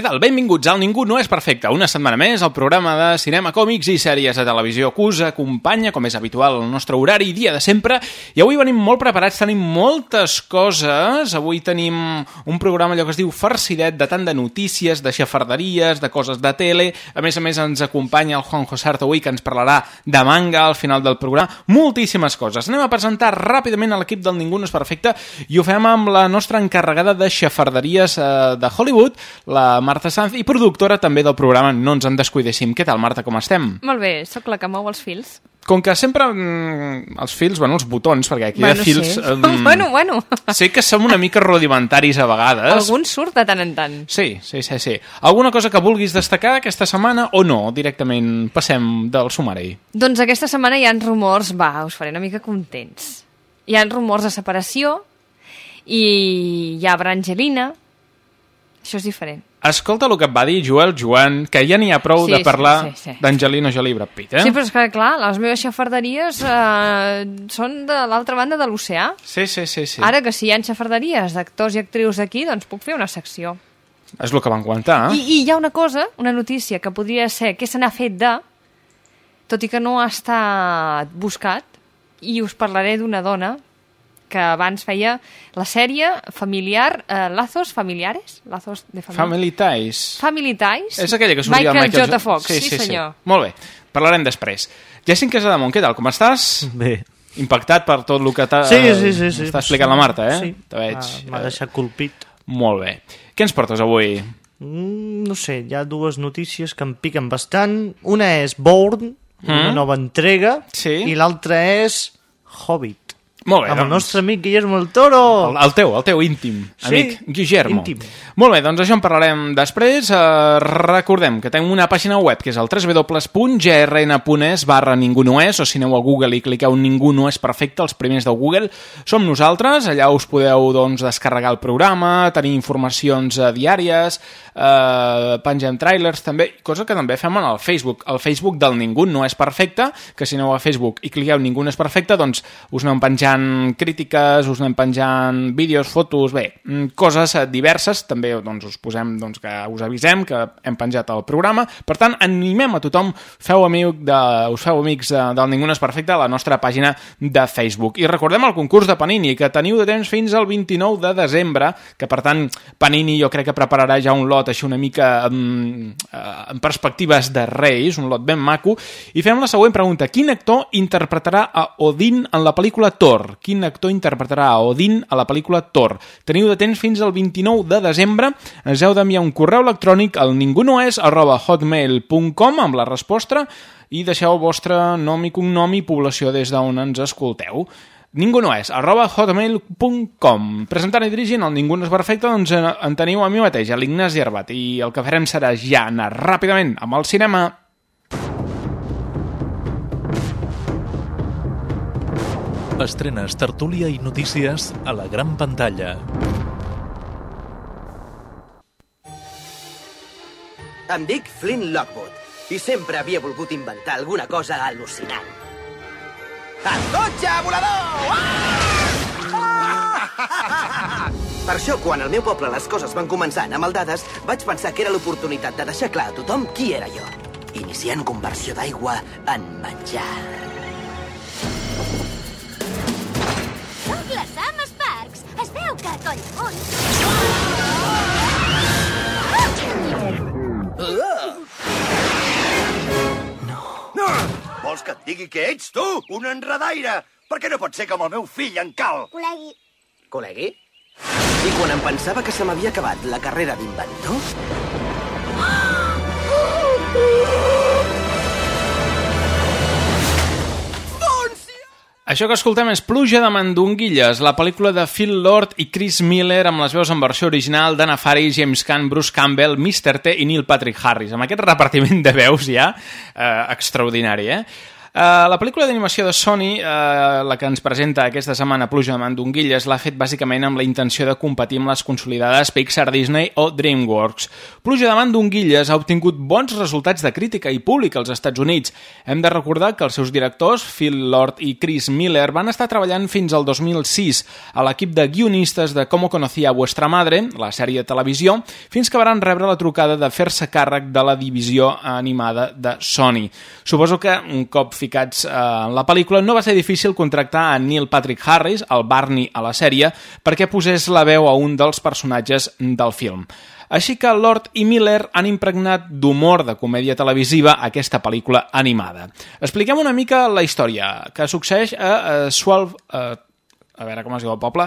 Què tal? Benvinguts al Ningú no és perfecte. Una setmana més, el programa de cinema, còmics i sèries de televisió que us acompanya, com és habitual, el nostre horari dia de sempre. I avui venim molt preparats, tenim moltes coses. Avui tenim un programa allò que es diu farcidet, de tant de notícies, de xafarderies, de coses de tele. A més a més, ens acompanya el Juan José Arto avui, que ens parlarà de manga al final del programa. Moltíssimes coses. Anem a presentar ràpidament a l'equip del Ningú no és perfecte i ho fem amb la nostra encarregada de xafarderies eh, de Hollywood, la Marta Sanz, i productora també del programa No ens en descuidéssim. Què tal, Marta, com estem? Molt bé, sóc la que mou els fils. Com que sempre mm, els fils, bueno, els botons, perquè aquí bueno, de fils... sí. em, bueno, bueno. Sé que som una mica rudimentaris a vegades. Algun surt de tant en tant. Sí, sí, sí, sí. Alguna cosa que vulguis destacar aquesta setmana o no? Directament passem del sumari. Doncs aquesta setmana hi ha rumors, va, us faré una mica contents. Hi ha rumors de separació i hi ha Brangelina. Això és diferent. Escolta el que et va dir Joel Joan, que ja n'hi ha prou Sí, de sí, parlar sí, sí. d'Angelina Jolie i Brad Pitt, eh? Sí, però és que, clar, les meves xafarderies eh, són de l'altra banda de l'oceà. sí, sí, sí, sí. Ara que si hi ha xafarderies d'actors i actrius aquí, doncs puc fer una secció. És el que van comentar. I, I hi ha una cosa, una notícia, que podria ser què se n'ha fet de, tot i que no ha estat buscat, i us parlaré d'una dona que abans feia la sèrie familiar eh, Lazos Familiares? Lazos de família. Family Ties. Family Ties. És aquella que sortia Michael, el Michael J. Fox, sí, sí, senyor. Sí. Molt bé, parlarem després. Jacint Casademont, què tal, com estàs? Bé. Impactat per tot el que t'ha Sí, sí, sí, sí. explicant la Marta, eh? Sí, veig. m'ha- m'ha deixat colpit. Molt bé. Què ens portes avui? Mm, no sé, hi ha dues notícies que em piquen bastant. Una és Bourne, una Mm. nova entrega, Sí. i l'altra és Hobbit. Molt bé, amb el doncs. nostre amic Guillermo el Toro. El, el teu, el teu íntim, Sí, amic Guillermo. íntim. Molt bé, doncs això en parlarem després. Uh, recordem que tenim una pàgina web que és el www.grn.es barra ningú no és, o si aneu a Google i cliqueu ningú no és perfecte, els primers de Google, som nosaltres, allà us podeu doncs, descarregar el programa, tenir informacions uh, diàries, uh, pengem trailers també, cosa que també fem en el Facebook, el Facebook del Ningú no és perfecte, que si aneu a Facebook i cliqueu ningú no és perfecte, doncs us anem penjant crítiques, us anem penjant vídeos, fotos, bé, mm, coses eh, diverses, també doncs, us posem doncs, que us avisem que hem penjat el programa, per tant animem a tothom, feu amic de, us feu amics de, del Ningú no és perfecte a la nostra pàgina de Facebook. I recordem el concurs de Panini, que teniu de temps fins al 29 de desembre, que per tant Panini jo crec que prepararà ja un lot així una mica um, uh, en perspectives de Reis, un lot ben maco, i fem la següent pregunta. Quin actor interpretarà a Odin en la pel·lícula Thor? Quin actor interpretarà a Odin a la pel·lícula Thor? Teniu de temps fins al 29 de desembre. Ens heu d'enviar un correu electrònic al ningunoes arroba hotmail.com amb la resposta i deixeu el vostre nom i cognom i població des d'on ens escolteu. Ningú no és, arroba hotmail.com. Presentant i dirigint el Ningú no és perfecte, doncs en, en teniu a mi mateix, a l'Ignasi Herbat, i el que farem serà ja anar ràpidament amb el cinema. Estrenes, tertúlia i notícies a la gran pantalla. Em dic Flynn Lockwood i sempre havia volgut inventar alguna cosa al·lucinant. Escotxa volador! Ah! Ah! Per això, quan al meu poble les coses van començar a anar mal dades, vaig pensar que era l'oportunitat de deixar clar a tothom qui era jo. Iniciant conversió d'aigua en menjar. Soc la Sam Sparks. Es veu que collamunt... Ah! No. No! A Collmunt... Uh! Digui que ets tu, un enredaire. Perquè no pot ser com el meu fill, en Cal. Col·legui. Col·legui? I quan em pensava que se m'havia acabat la carrera d'inventor... Això que escoltem és Pluja de Mandonguilles, la pel·lícula de Phil Lord i Chris Miller amb les veus en versió original d'Anna Faris, James Caan, Bruce Campbell, Mr. T i Neil Patrick Harris. Amb aquest repartiment de veus ja, eh, extraordinari, eh? Uh, la pel·lícula d'animació de Sony, uh, la que ens presenta aquesta setmana Pluja de Mandonguilles, l'ha fet bàsicament amb la intenció de competir amb les consolidades Pixar, Disney o DreamWorks. Pluja de Mandonguilles ha obtingut bons resultats de crítica i públic als Estats Units. Hem de recordar que els seus directors, Phil Lord i Chris Miller, van estar treballant fins al 2006 a l'equip de guionistes de Como conocía vuestra madre, la sèrie de televisió, fins que van rebre la trucada de fer-se càrrec de la divisió animada de Sony. Suposo que un cop ficats eh, en la pel·lícula, no va ser difícil contractar a Neil Patrick Harris, el Barney a la sèrie, perquè posés la veu a un dels personatges del film. Així que Lord i Miller han impregnat d'humor de comèdia televisiva aquesta pel·lícula animada. Expliquem una mica la història, que succeeix a, a Swalv... A, a veure com es diu el poble...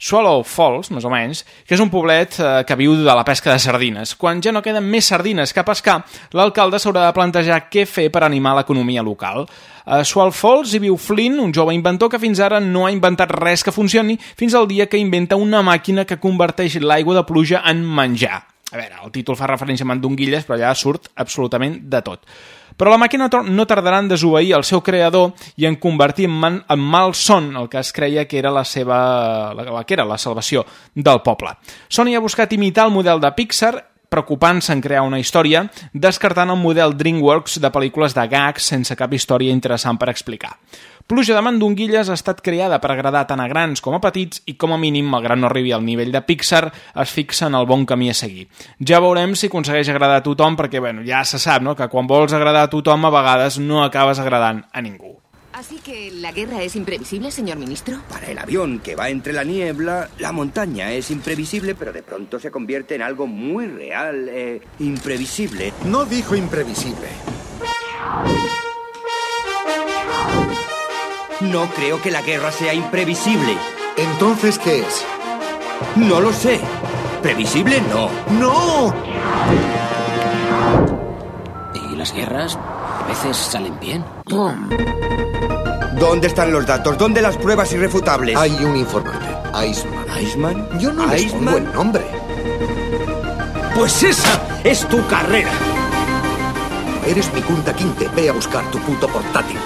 Swallow Falls, més o menys, que és un poblet eh, que viu de la pesca de sardines. Quan ja no queden més sardines que pescar, l'alcalde s'haurà de plantejar què fer per animar l'economia local. A Swallow Falls hi viu Flynn, un jove inventor que fins ara no ha inventat res que funcioni fins al dia que inventa una màquina que converteix l'aigua de pluja en menjar. A veure, el títol fa referència a mandonguilles, però allà surt absolutament de tot. Però la màquina no tardarà en desobeir el seu creador i en convertir en, man, en mal son el que es creia que era la seva la, la, que era la salvació del poble. Sony ha buscat imitar el model de Pixar preocupant-se en crear una història, descartant el model DreamWorks de pel·lícules de gags sense cap història interessant per explicar. Pluja de Mandonguilles ha estat creada per agradar tant a grans com a petits i, com a mínim, malgrat no arribi al nivell de Pixar, es fixa en el bon camí a seguir. Ja veurem si aconsegueix agradar a tothom, perquè bueno, ja se sap no? que quan vols agradar a tothom a vegades no acabes agradant a ningú. Así que la guerra es imprevisible, señor ministro. Para el avión que va entre la niebla, la montaña es imprevisible, pero de pronto se convierte en algo muy real, eh, imprevisible. No dijo imprevisible. No creo que la guerra sea imprevisible. Entonces, ¿qué es? No lo sé. Previsible, no. ¡No! Y las guerras a veces salen bien. ¿Dónde están los datos? ¿Dónde las pruebas irrefutables? Hay un informante, Iceman. ¿Iceman? Yo no les pongo el nombre. Pues esa es tu carrera. Eres mi Kunta Quinte. Ve a buscar tu puto portátil.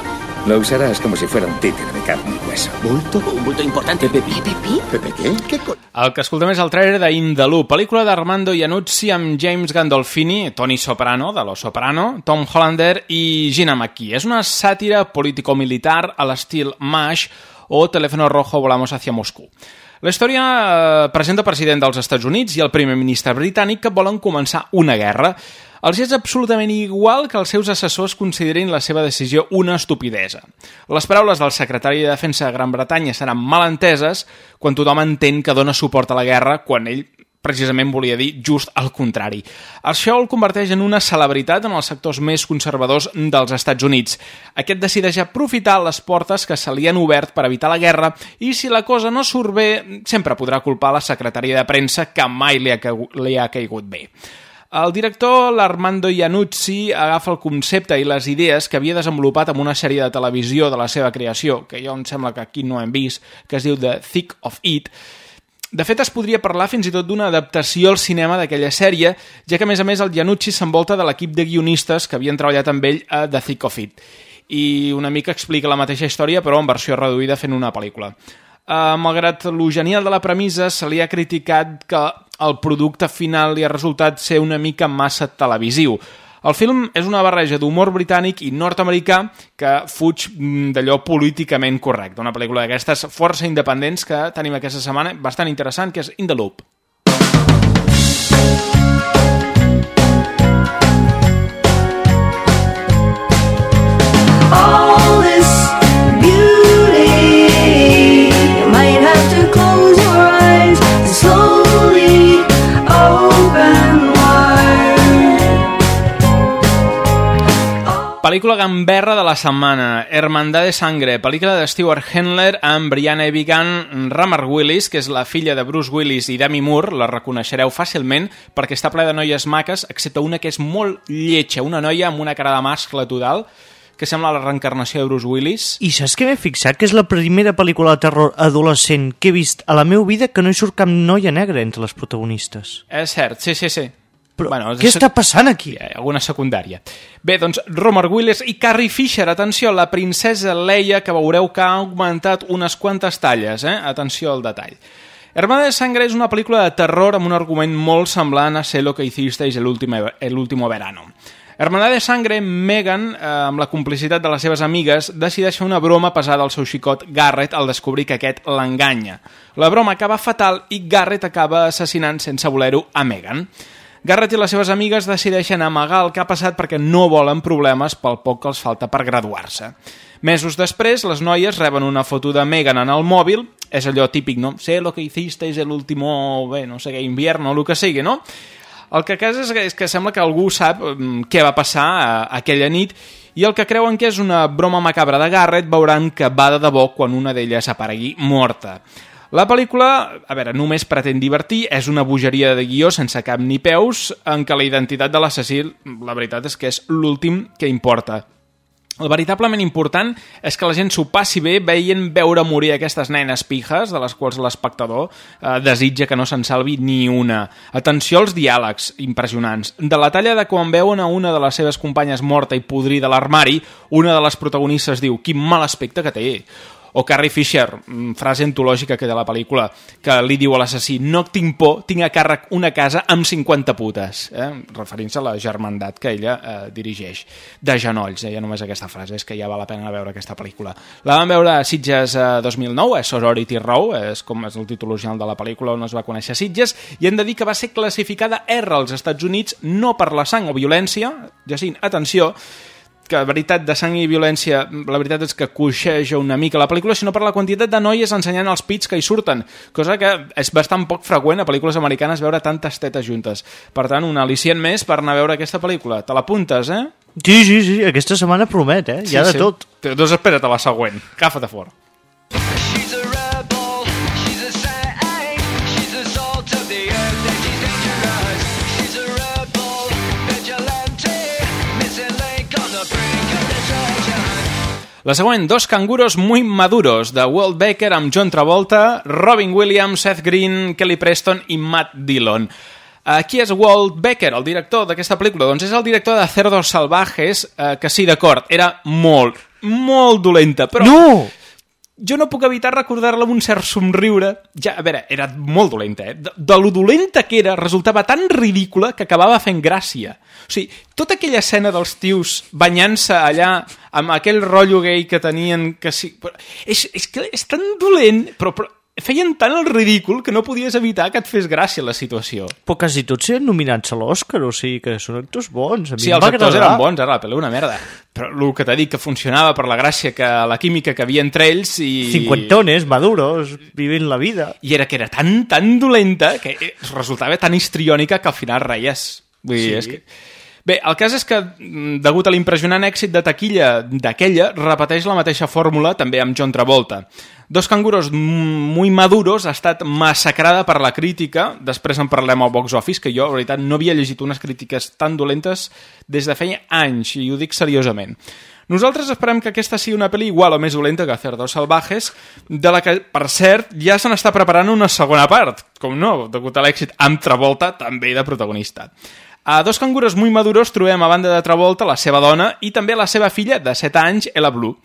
Lo usarás como si fuera un títere de carne y hueso. ¿Bulto? Un bulto importante. Pepe Pi. ¿Pepe qué? ¿Qué co El que escoltem és el trailer de In the Loop, pel·lícula d'Armando Iannuzzi amb James Gandolfini, Tony Soprano, de Lo Soprano, Tom Hollander i Gina McKee. És una sàtira político-militar a l'estil MASH o Teléfono Rojo Volamos hacia Moscú. La història eh, presenta el president dels Estats Units i el primer ministre britànic que volen començar una guerra. Els és absolutament igual que els seus assessors considerin la seva decisió una estupidesa. Les paraules del secretari de Defensa de Gran Bretanya seran mal enteses quan tothom entén que dona suport a la guerra quan ell precisament volia dir just el contrari. Això el converteix en una celebritat en els sectors més conservadors dels Estats Units. Aquest decideix aprofitar les portes que se li han obert per evitar la guerra i si la cosa no surt bé, sempre podrà culpar la secretaria de premsa que mai li ha, li ha caigut bé. El director, l'Armando Iannuzzi, agafa el concepte i les idees que havia desenvolupat amb una sèrie de televisió de la seva creació, que jo em sembla que aquí no hem vist, que es diu The Thick of It, de fet, es podria parlar fins i tot d'una adaptació al cinema d'aquella sèrie, ja que, a més a més, el Iannuzzi s'envolta de l'equip de guionistes que havien treballat amb ell a The Thick of It. I una mica explica la mateixa història, però en versió reduïda fent una pel·lícula. Uh, malgrat lo genial de la premissa, se li ha criticat que el producte final li ha resultat ser una mica massa televisiu. El film és una barreja d'humor britànic i nord-americà que fuig d'allò políticament correcte. Una pel·lícula d'aquestes força independents que tenim aquesta setmana, bastant interessant, que és In the Loop. Pel·lícula gamberra de la setmana, Hermandad de Sangre, pel·lícula de Stewart Hendler amb Brianna Evigan, Ramar Willis, que és la filla de Bruce Willis i Demi Moore, la reconeixereu fàcilment perquè està ple de noies maques, excepte una que és molt lletja, una noia amb una cara de mascle total, que sembla la reencarnació de Bruce Willis. I saps què m'he fixat? Que és la primera pel·lícula de terror adolescent que he vist a la meva vida que no hi surt cap noia negra entre les protagonistes. És cert, sí, sí, sí. Però bueno, què està passant aquí? Ha alguna secundària. Bé, doncs, Romer Willis i Carrie Fisher, atenció, la princesa Leia, que veureu que ha augmentat unes quantes talles, eh? Atenció al detall. Hermana de Sangre és una pel·lícula de terror amb un argument molt semblant a Sé lo que hicisteis el último, el último verano. Hermana de Sangre, Megan, eh, amb la complicitat de les seves amigues, decideix fer una broma pesada al seu xicot Garrett al descobrir que aquest l'enganya. La broma acaba fatal i Garrett acaba assassinant sense voler-ho a Megan. Garrett i les seves amigues decideixen amagar el que ha passat perquè no volen problemes pel poc que els falta per graduar-se. Mesos després, les noies reben una foto de Megan en el mòbil, és allò típic, no? Sé lo que hicisteis el último, bé, no sé què, invierno, el que sigui, no? El que cas és que, sembla que algú sap mm, què va passar a, aquella nit i el que creuen que és una broma macabra de Garrett veuran que va de debò quan una d'elles aparegui morta. La pel·lícula, a veure, només pretén divertir, és una bogeria de guió sense cap ni peus, en què la identitat de l'assassí, la veritat és que és l'últim que importa. El veritablement important és que la gent s'ho passi bé veient veure morir aquestes nenes pijes, de les quals l'espectador eh, desitja que no se'n salvi ni una. Atenció als diàlegs impressionants. De la talla de quan veuen a una de les seves companyes morta i podrida a l'armari, una de les protagonistes diu «Quin mal aspecte que té!» O Carrie Fisher, mm, frase antològica que de la pel·lícula, que li diu a l'assassí no tinc por, tinc a càrrec una casa amb 50 putes, eh? referint-se a la germandat que ella eh, dirigeix. De genolls, eh? ja només aquesta frase, és que ja val la pena veure aquesta pel·lícula. La vam veure a Sitges eh, 2009, és Sorority Row, és com és el títol original de la pel·lícula on es va conèixer Sitges, i hem de dir que va ser classificada R als Estats Units no per la sang o violència, Jacint, atenció, que veritat de sang i violència, la veritat és que coixeja una mica la pel·lícula, sinó per la quantitat de noies ensenyant els pits que hi surten, cosa que és bastant poc freqüent a pel·lícules americanes veure tantes tetes juntes. Per tant, un al·licient més per anar a veure aquesta pel·lícula. Te l'apuntes, eh? Sí, sí, sí, aquesta setmana promet, eh? Hi ha sí, de tot. Doncs espera't a la següent. Agafa't a fort. La següent, Dos canguros muy maduros, de Walt Baker amb John Travolta, Robin Williams, Seth Green, Kelly Preston i Matt Dillon. Uh, qui és Walt Becker, el director d'aquesta pel·lícula? Doncs és el director de Cerdos Salvajes, uh, que sí, d'acord, era molt, molt dolenta, però... No! Jo no puc evitar recordar-la amb un cert somriure. Ja, a veure, era molt dolenta, eh? De, de lo dolenta que era, resultava tan ridícula que acabava fent gràcia. O sigui, tota aquella escena dels tios banyant-se allà amb aquell rotllo gay que tenien que sí... Però és, és que és tan dolent, però, però feien tant el ridícul que no podies evitar que et fes gràcia la situació. Però quasi tots eren nominats a l'Oscar, o sigui que són actors bons. A mi Sí, els actors agradar. eren bons, ara la pel·li una merda. Però el que t'he dit, que funcionava per la gràcia, que la química que havia entre ells i... Cincuentones, maduros, vivint la vida. I era que era tan, tan dolenta que eh, resultava tan histriònica que al final reies. Vull dir, Sí. és que... Bé, el cas és que, mm, degut a l'impressionant èxit de taquilla d'aquella, repeteix la mateixa fórmula també amb John Travolta. Dos canguros muy maduros ha estat massacrada per la crítica, després en parlem al box office, que jo, en veritat, no havia llegit unes crítiques tan dolentes des de feia anys, i ho dic seriosament. Nosaltres esperem que aquesta sigui una pel·li igual o més dolenta que Cerdos Salvajes, de la que, per cert, ja se n'està preparant una segona part, com no, degut a l'èxit amb Travolta, també de protagonista. A Dos canguros muy maduros trobem a banda de Travolta la seva dona i també la seva filla de 7 anys, Ella Blue.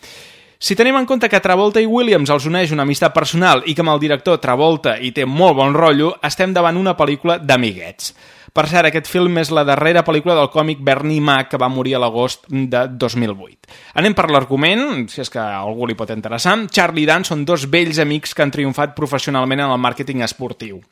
Si tenim en compte que Travolta i Williams els uneix una amistat personal i que amb el director Travolta hi té molt bon rotllo, estem davant una pel·lícula d'amiguets. Per cert, aquest film és la darrera pel·lícula del còmic Bernie Mac que va morir a l'agost de 2008. Anem per l'argument, si és que algú li pot interessar. Charlie i Dan són dos vells amics que han triomfat professionalment en el màrqueting esportiu.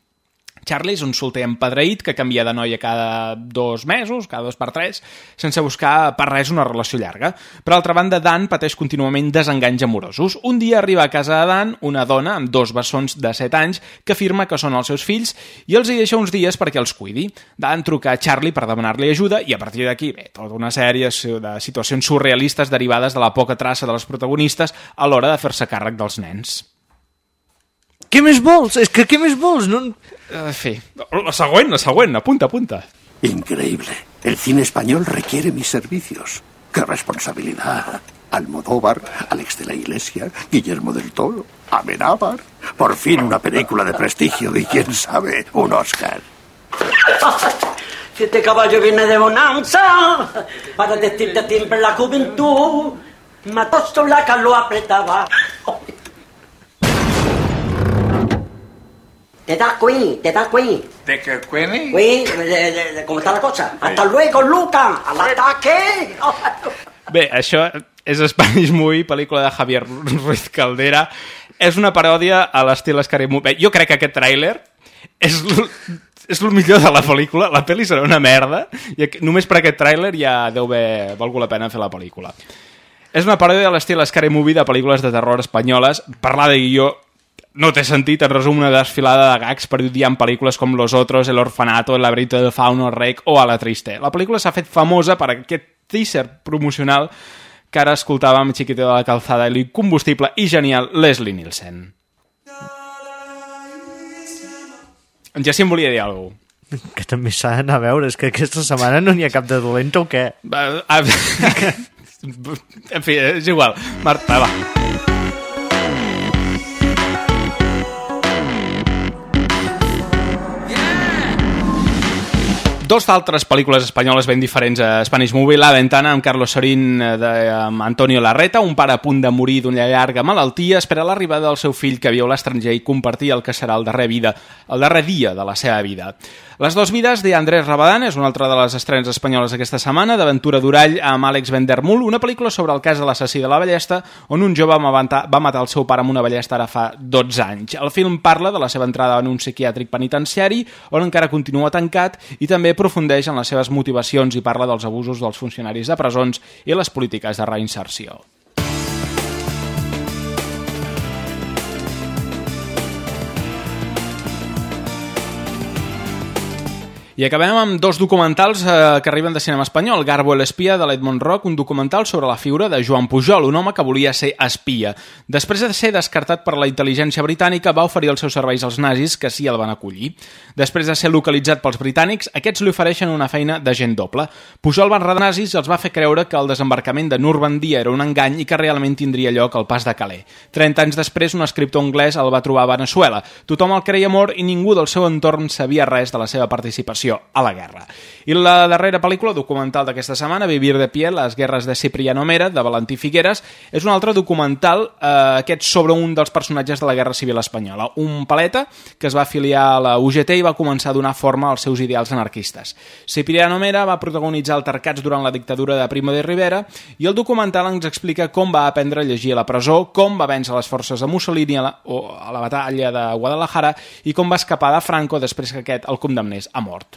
Charlie és un solter empadreït que canvia de noia cada dos mesos, cada dos per tres, sense buscar per res una relació llarga. Per altra banda, Dan pateix contínuament desenganys amorosos. Un dia arriba a casa de Dan una dona amb dos bessons de 7 anys que afirma que són els seus fills i els hi deixa uns dies perquè els cuidi. Dan truca a Charlie per demanar-li ajuda i a partir d'aquí, bé, tota una sèrie de situacions surrealistes derivades de la poca traça de les protagonistes a l'hora de fer-se càrrec dels nens. Què més vols? És que què més vols? No... En fi, la següent, la següent, apunta, apunta. Increíble. El cine español requiere mis servicios. ¡Qué responsabilidad! Almodóvar, Alex de la Iglesia, Guillermo del Toro, Amenábar. Por fin una película de prestigio y quién sabe, un Oscar. Si este caballo viene de bonanza, para decirte siempre la juventud, mató la que lo apretaba. Te da Queen, te da Queen. ¿De qué? Queen, de- de- de- ¿cómo está la cosa? Hasta luego, Luca, al ataque. Bé, això és Spanish Movie, pel·lícula de Javier Ruiz Caldera. És una paròdia a l'estil Scary Movie. Bé, jo crec que aquest tràiler és l- és el millor de la pel·lícula. La pel·li serà una merda i només per aquest tràiler ja deu haver valgut la pena fer la pel·lícula. És una paròdia a l'estil Scary Movie de pel·lícules de terror espanyoles. Parlar de guió no té sentit, en resum una desfilada de gags parodiant pel·lícules com Los Otros, El Orfanato, El laberinto de Fauno, Rec o A la Triste. La pel·lícula s'ha fet famosa per aquest teaser promocional que ara escoltàvem Chiquiteo de la Calzada i l'incombustible i genial Leslie Nielsen. En Jacint volia dir alguna cosa. Que també s'ha d'anar a veure. És que aquesta setmana no n'hi ha cap de dolenta o què? En fi, és igual. Marta, va. Dos altres pel·lícules espanyoles ben diferents a Spanish Movie, La Ventana amb Carlos Sorín eh, amb Antonio Larreta, un pare a punt de morir d'una llarga malaltia, espera l'arribada del seu fill que viu a l'estranger i compartir el que serà el darrer vida, el darrer dia de la seva vida. Les dos vides de Andrés Rabadán és una altra de les estrenes espanyoles aquesta setmana, d'Aventura d'Urall amb Àlex Vendermul, una pel·lícula sobre el cas de l'assassí de la ballesta, on un jove va matar el seu pare amb una ballesta ara fa 12 anys. El film parla de la seva entrada en un psiquiàtric penitenciari, on encara continua tancat, i també aprofundeix en les seves motivacions i parla dels abusos dels funcionaris de presons i les polítiques de reinserció. I acabem amb dos documentals eh, que arriben de cinema espanyol. Garbo el espia, de l'Edmond Rock, un documental sobre la figura de Joan Pujol, un home que volia ser espia. Després de ser descartat per la intel·ligència britànica, va oferir els seus serveis als nazis, que sí el van acollir. Després de ser localitzat pels britànics, aquests li ofereixen una feina d'agent doble. Pujol va enredar nazis i els va fer creure que el desembarcament de Normandia era un engany i que realment tindria lloc al pas de Calais. 30 anys després, un escriptor anglès el va trobar a Venezuela. Tothom el creia mort i ningú del seu entorn sabia res de la seva participació a la guerra. I la darrera pel·lícula documental d'aquesta setmana, Vivir de pie, les guerres de Cipriano Mera, de Valentí Figueres, és un altre documental, eh, aquest sobre un dels personatges de la Guerra Civil Espanyola, un paleta que es va afiliar a la UGT i va començar a donar forma als seus ideals anarquistes. Cipriano Mera va protagonitzar altercats durant la dictadura de Primo de Rivera i el documental ens explica com va aprendre a llegir a la presó, com va vèncer les forces de Mussolini a la, o a la batalla de Guadalajara i com va escapar de Franco després que aquest el condemnés a mort.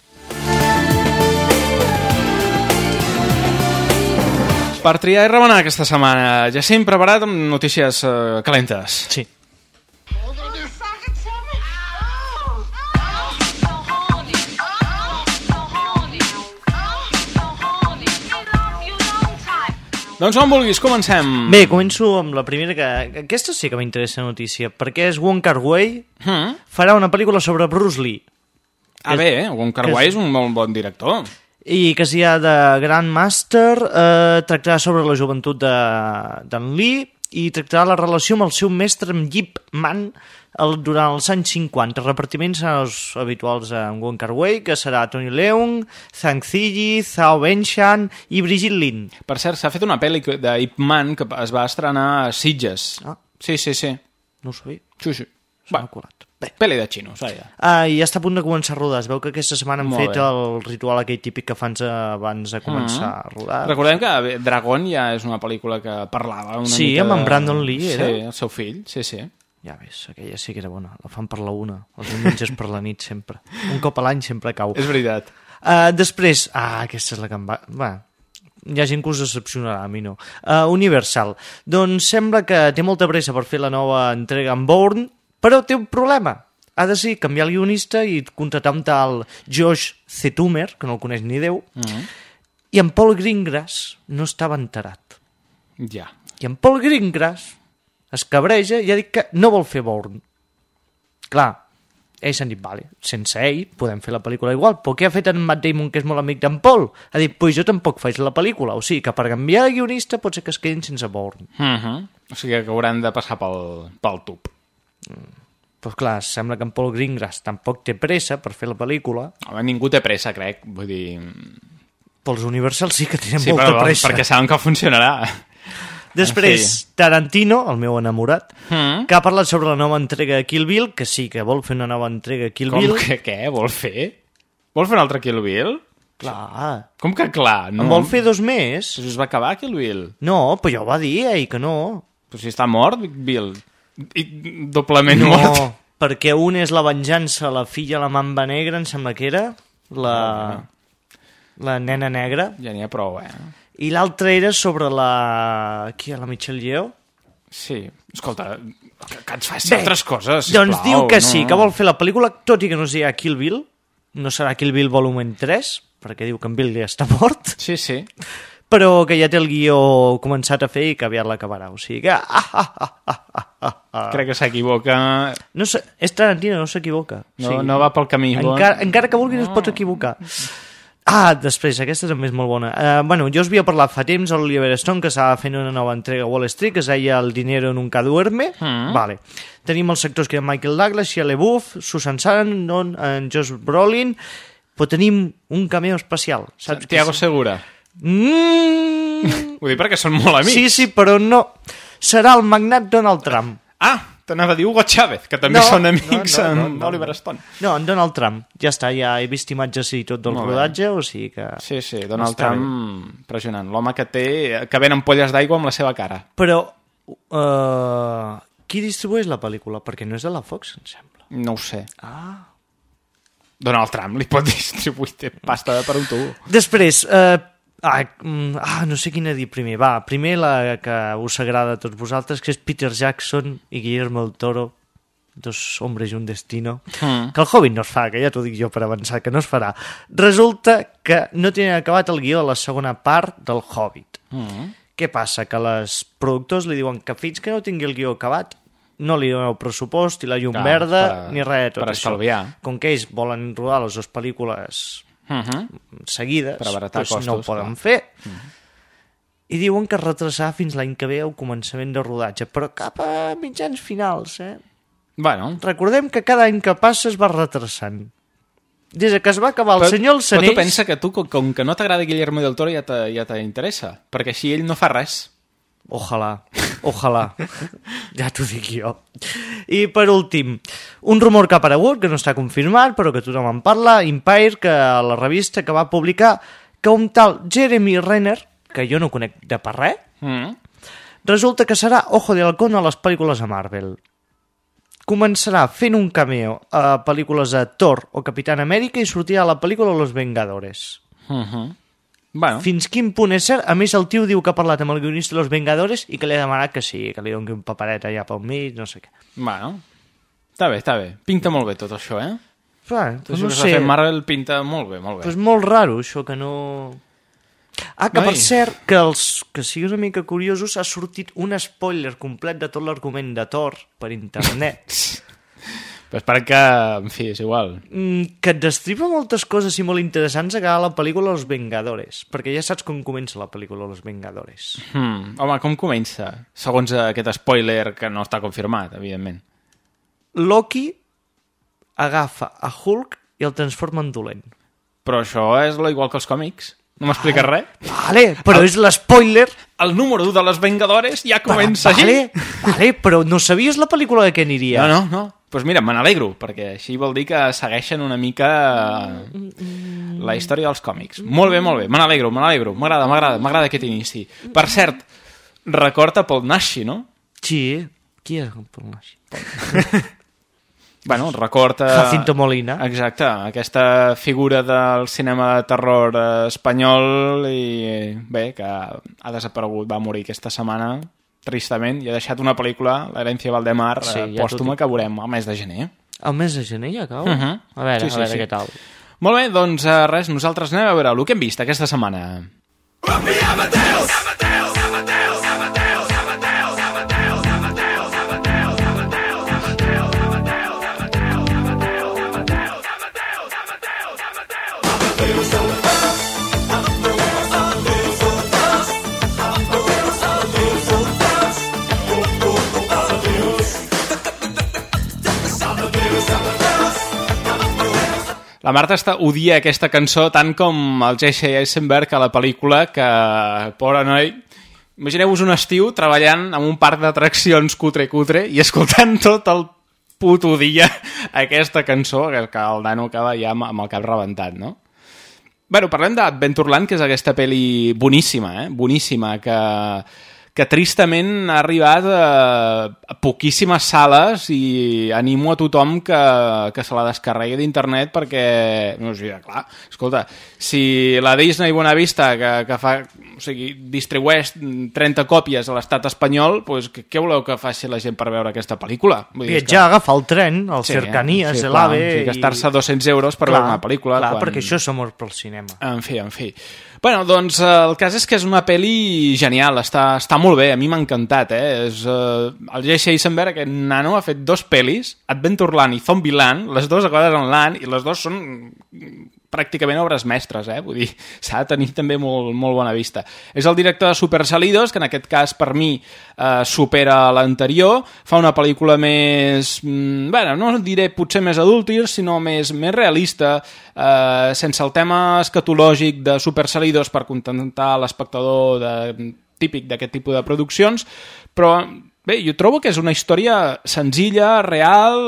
Per triar i remenar aquesta setmana, ja sempre preparat amb notícies eh, calentes. Sí. Doncs on vulguis, comencem. Bé, començo amb la primera, que aquesta sí que m'interessa notícia, perquè és Wong Kar-wai, Mm. farà una pel·lícula sobre Bruce Lee. Ah, bé, Wong Kar-wai és un molt bon director. I que si ha de Grandmaster, eh, tractarà sobre la joventut de- d'en Lee i tractarà la relació amb el seu mestre, amb Yip Man, el, durant els anys 50. Els repartiments seran els habituals en Wong Kar-wai, que serà Tony Leung, Zhang Ziyi, Zhao Benshan i Brigitte Lin. Per cert, s'ha fet una pel·li de Ip Man que es va estrenar a Sitges. Ah. Sí, sí, sí. No ho sabia. Sí, sí. Va, colat. pel·li de xinos, vaja. Ah, i ja està a punt de començar a rodar. Es veu que aquesta setmana han Molt fet bé. el ritual aquell típic que fan abans de començar Mhm. a rodar. Recordem que Dragon ja és una pel·lícula que parlava una Sí, mica amb en Brandon Lee, era? Sí, el seu fill, sí, sí. Ja ves, aquella sí que era bona. La fan per la una, els diumenges per la nit sempre. Un cop a l'any sempre cau. És veritat. Uh, després, ah, aquesta és la que em va... Va, hi ha gent que us decepcionarà, a mi no. Uh, Universal. Doncs sembla que té molta pressa per fer la nova entrega en Bourne, però té un problema. Ha de ser canviar el guionista i contratar un tal Josh Zetumer, que no el coneix ni Déu, Mm -hmm. i en Paul Greengrass no estava enterat. Ja. I en Paul Greengrass es cabreja i ha dit que no vol fer Bourne. Clar, ells s'han dit, vale, sense ell podem fer la pel·lícula igual, però què ha fet en Matt Damon, que és molt amic d'en Paul? Ha dit, pues jo tampoc faig la pel·lícula, o sigui que per canviar de guionista pot ser que es quedin sense Bourne. Mm -hmm. O sigui que hauran de passar pel, pel tub. Pues clar, sembla que en Paul Greengrass tampoc té pressa per fer la pel·lícula. Home, ningú té pressa, crec. Vull dir... Pels Universal sí que tenen Sí, molta però, pressa. perquè saben que funcionarà. Després, En Tarantino, el meu enamorat, Mm. que ha parlat sobre la nova entrega de Kill Bill, que sí, que vol fer una nova entrega de Kill Com Bill. que què? Vol fer? Vol fer un altre Kill Bill? Clar. Com que clar? No. En vol fer dos més? Pues es va acabar Kill Bill. No, però ja ho va dir ell, que no. Però si està mort, Bill. I doblement no, mort. perquè un és la venjança, la filla, la mamba negra, em sembla que era, la, la nena negra, Ja n'hi ha prou, eh? i l'altre era sobre la... Qui, la Michelle Yeoh? Sí. Escolta, que, que ens faci altres coses, sisplau. Doncs diu que no? sí, que vol fer la pel·lícula, tot i que no es dirà Kill Bill, no serà Kill Bill volumen 3, perquè diu que en Bill ja està mort, Sí, sí. Però que ja té el guió començat a fer i que aviat l'acabarà, o sigui que... Ah, ah, ah, ah, ah, ah. Crec que s'equivoca. No sé, és Tarantino, no s'equivoca. No, no va pel camí bon. Encara, encara que vulgui no es pot equivocar. Ah, després, aquesta també és molt bona. Uh, bueno, jo us havia parlat fa temps a l'Oliver Stone que estava fent una nova entrega a Wall Street que es deia El dinero nunca duerme. Mm. Vale. Tenim els sectors que eren Michael Douglas, Shia LaBeouf, Susan Sarandon, en Josh Brolin, però tenim un cameo especial. Saps Tiago Segura. Mm... Ho dic perquè són molt amics. Sí, sí, però no. Serà el magnat Donald Trump. Ah, t'anava a dir Hugo Chávez, que també No, són amics no, no, amb no, Oliver no. Stone. No, en Donald Trump. Ja està, ja he vist imatges i tot del Molt bé. rodatge, o sigui que... Sí, sí, Donald Trump, impressionant. L'home que té, que ven ampolles d'aigua amb la seva cara. Però, uh, qui distribueix la pel·lícula? Perquè no és de la Fox, em sembla. No ho sé. Ah. Donald Trump li pot distribuir pasta per un tubo. Després, uh, ah, ah, no sé quina dir primer. Va, primer la que us agrada a tots vosaltres, que és Peter Jackson i Guillermo del Toro, dos hombres i un destino. Mm. Que el Hobbit no es fa, que ja t'ho dic jo per avançar, que no es farà. Resulta que no tenen acabat el guió de la segona part del Hobbit. Mm. Què passa? Que les productors li diuen que fins que no tingui el guió acabat no li doneu pressupost i la llum Clar, verda per- ni res de tot per això. estalviar. Com que ells volen rodar les dues pel·lícules Mhm. seguides, Per abaratar doncs no ho costos, poden clar. fer. I diuen que es retrasarà fins l'any que ve el començament de rodatge, però cap a mitjans finals, eh? Bueno. Recordem que cada any que passa es va retrasant. Des que es va acabar el senyor els Però anells... tu pensa que tu, com, que no t'agrada Guillermo del Toro, ja te- ja t'interessa. perquè així ell no fa res. Ojalà, ojalà. ja t'ho dic jo. I per últim, un rumor que ha aparegut, que no està confirmat, però que tothom en parla, Empire, que la revista que va publicar que un tal Jeremy Renner, que jo no conec de per res, Mm. resulta que serà Ojo de Halcón a les pel·lícules de Marvel. Començarà fent un cameo a pel·lícules de Thor o Capitán Amèrica i sortirà a la pel·lícula Los Vengadores. Mhm. Bueno. Fins quin punt és cert? A més, el tio diu que ha parlat amb el guionista de Los Vengadores i que li ha demanat que sí, que li doni un paperet allà pel mig, no sé què. Bueno. Està bé, està bé. Pinta molt bé tot això, eh? Clar, Tot no sé. Marvel pinta molt bé, molt bé. Però és molt raro, això, que no... Ah, que Noi. per cert, que, els, que sigui una mica curiosos, ha sortit un spoiler complet de tot l'argument de Thor per internet. Però esperem que, en fi, és igual. mm, que et destripa moltes coses i molt interessants a la pel·lícula Los Vengadores, perquè ja saps com comença la pel·lícula Los Vengadores. Hmm. Home, com comença? Segons aquest spoiler que no està confirmat, evidentment. Loki agafa a Hulk i el transforma en dolent. Però això és lo igual que els còmics. No m'expliques res? Vale, però és l'espoiler... El número 1 de les Vengadores ja comença vale, així. Vale, però no sabies la pel·lícula de què aniria? No, no, no. Doncs pues mira, me n'alegro, perquè així vol dir que segueixen una mica la història dels còmics. Molt bé, molt bé, me n'alegro, me n'alegro. M'agrada, m'agrada, m'agrada aquest inici. Per cert, recorda Paul Nashi, no? Sí. Qui és el personatge? Bueno, record... Eh, Jacinto Molina. Exacte, aquesta figura del cinema de terror espanyol i bé, que ha desaparegut, va morir aquesta setmana tristament i ha deixat una pel·lícula, l'herència Valdemar, Sí, eh, ja pòstuma, que veurem al mes de gener. El mes de gener ja cau? Uh -huh. A veure, Sí, sí, a veure sí. què tal. Molt bé, doncs eh, res, nosaltres anem a veure el que hem vist aquesta setmana. La Marta està odia aquesta cançó tant com el J.C. Eisenberg a la pel·lícula que, pobre noi, imagineu-vos un estiu treballant en un parc d'atraccions cutre-cutre i escoltant tot el puto dia aquesta cançó que, el nano acaba ja amb el cap rebentat, no? Bueno, parlem d'Adventureland, que és aquesta pel·li boníssima, eh? Boníssima, que, que tristament ha arribat a, a poquíssimes sales i animo a tothom que, que se la descarregui d'internet perquè, no sé, clar, escolta, si la Disney Buena Vista que, que fa, o sigui, distribueix 30 còpies a l'estat espanyol, pues, què, què voleu que faci la gent per veure aquesta pel·lícula? Vull dir, és Viatjar, agafar el tren, el Sí, cercanies, sí, clar, l'AVE... sigui, gastar-se 200 euros per veure una pel·lícula, Clar, quan- perquè això som pel cinema. En fi, en fi. Bueno, doncs eh, el cas és que és una pel·li genial, està, està molt bé, a mi m'ha encantat, eh? És, eh, el J.C. Eisenberg, aquest nano, ha fet dos pel·lis, Adventureland i Zombieland, les dues acabades en l'an, i les dues són pràcticament obres mestres, eh? Vull dir, s'ha de tenir també molt, molt bona vista. És el director de Super Salidos, que en aquest cas, per mi, eh, supera l'anterior, fa una pel·lícula més... Mm, bueno, no diré potser més adúltir, sinó més, més realista, eh, sense el tema escatològic de Super Salidos per contentar l'espectador de, típic d'aquest tipus de produccions, però Bé, jo trobo que és una història senzilla, real,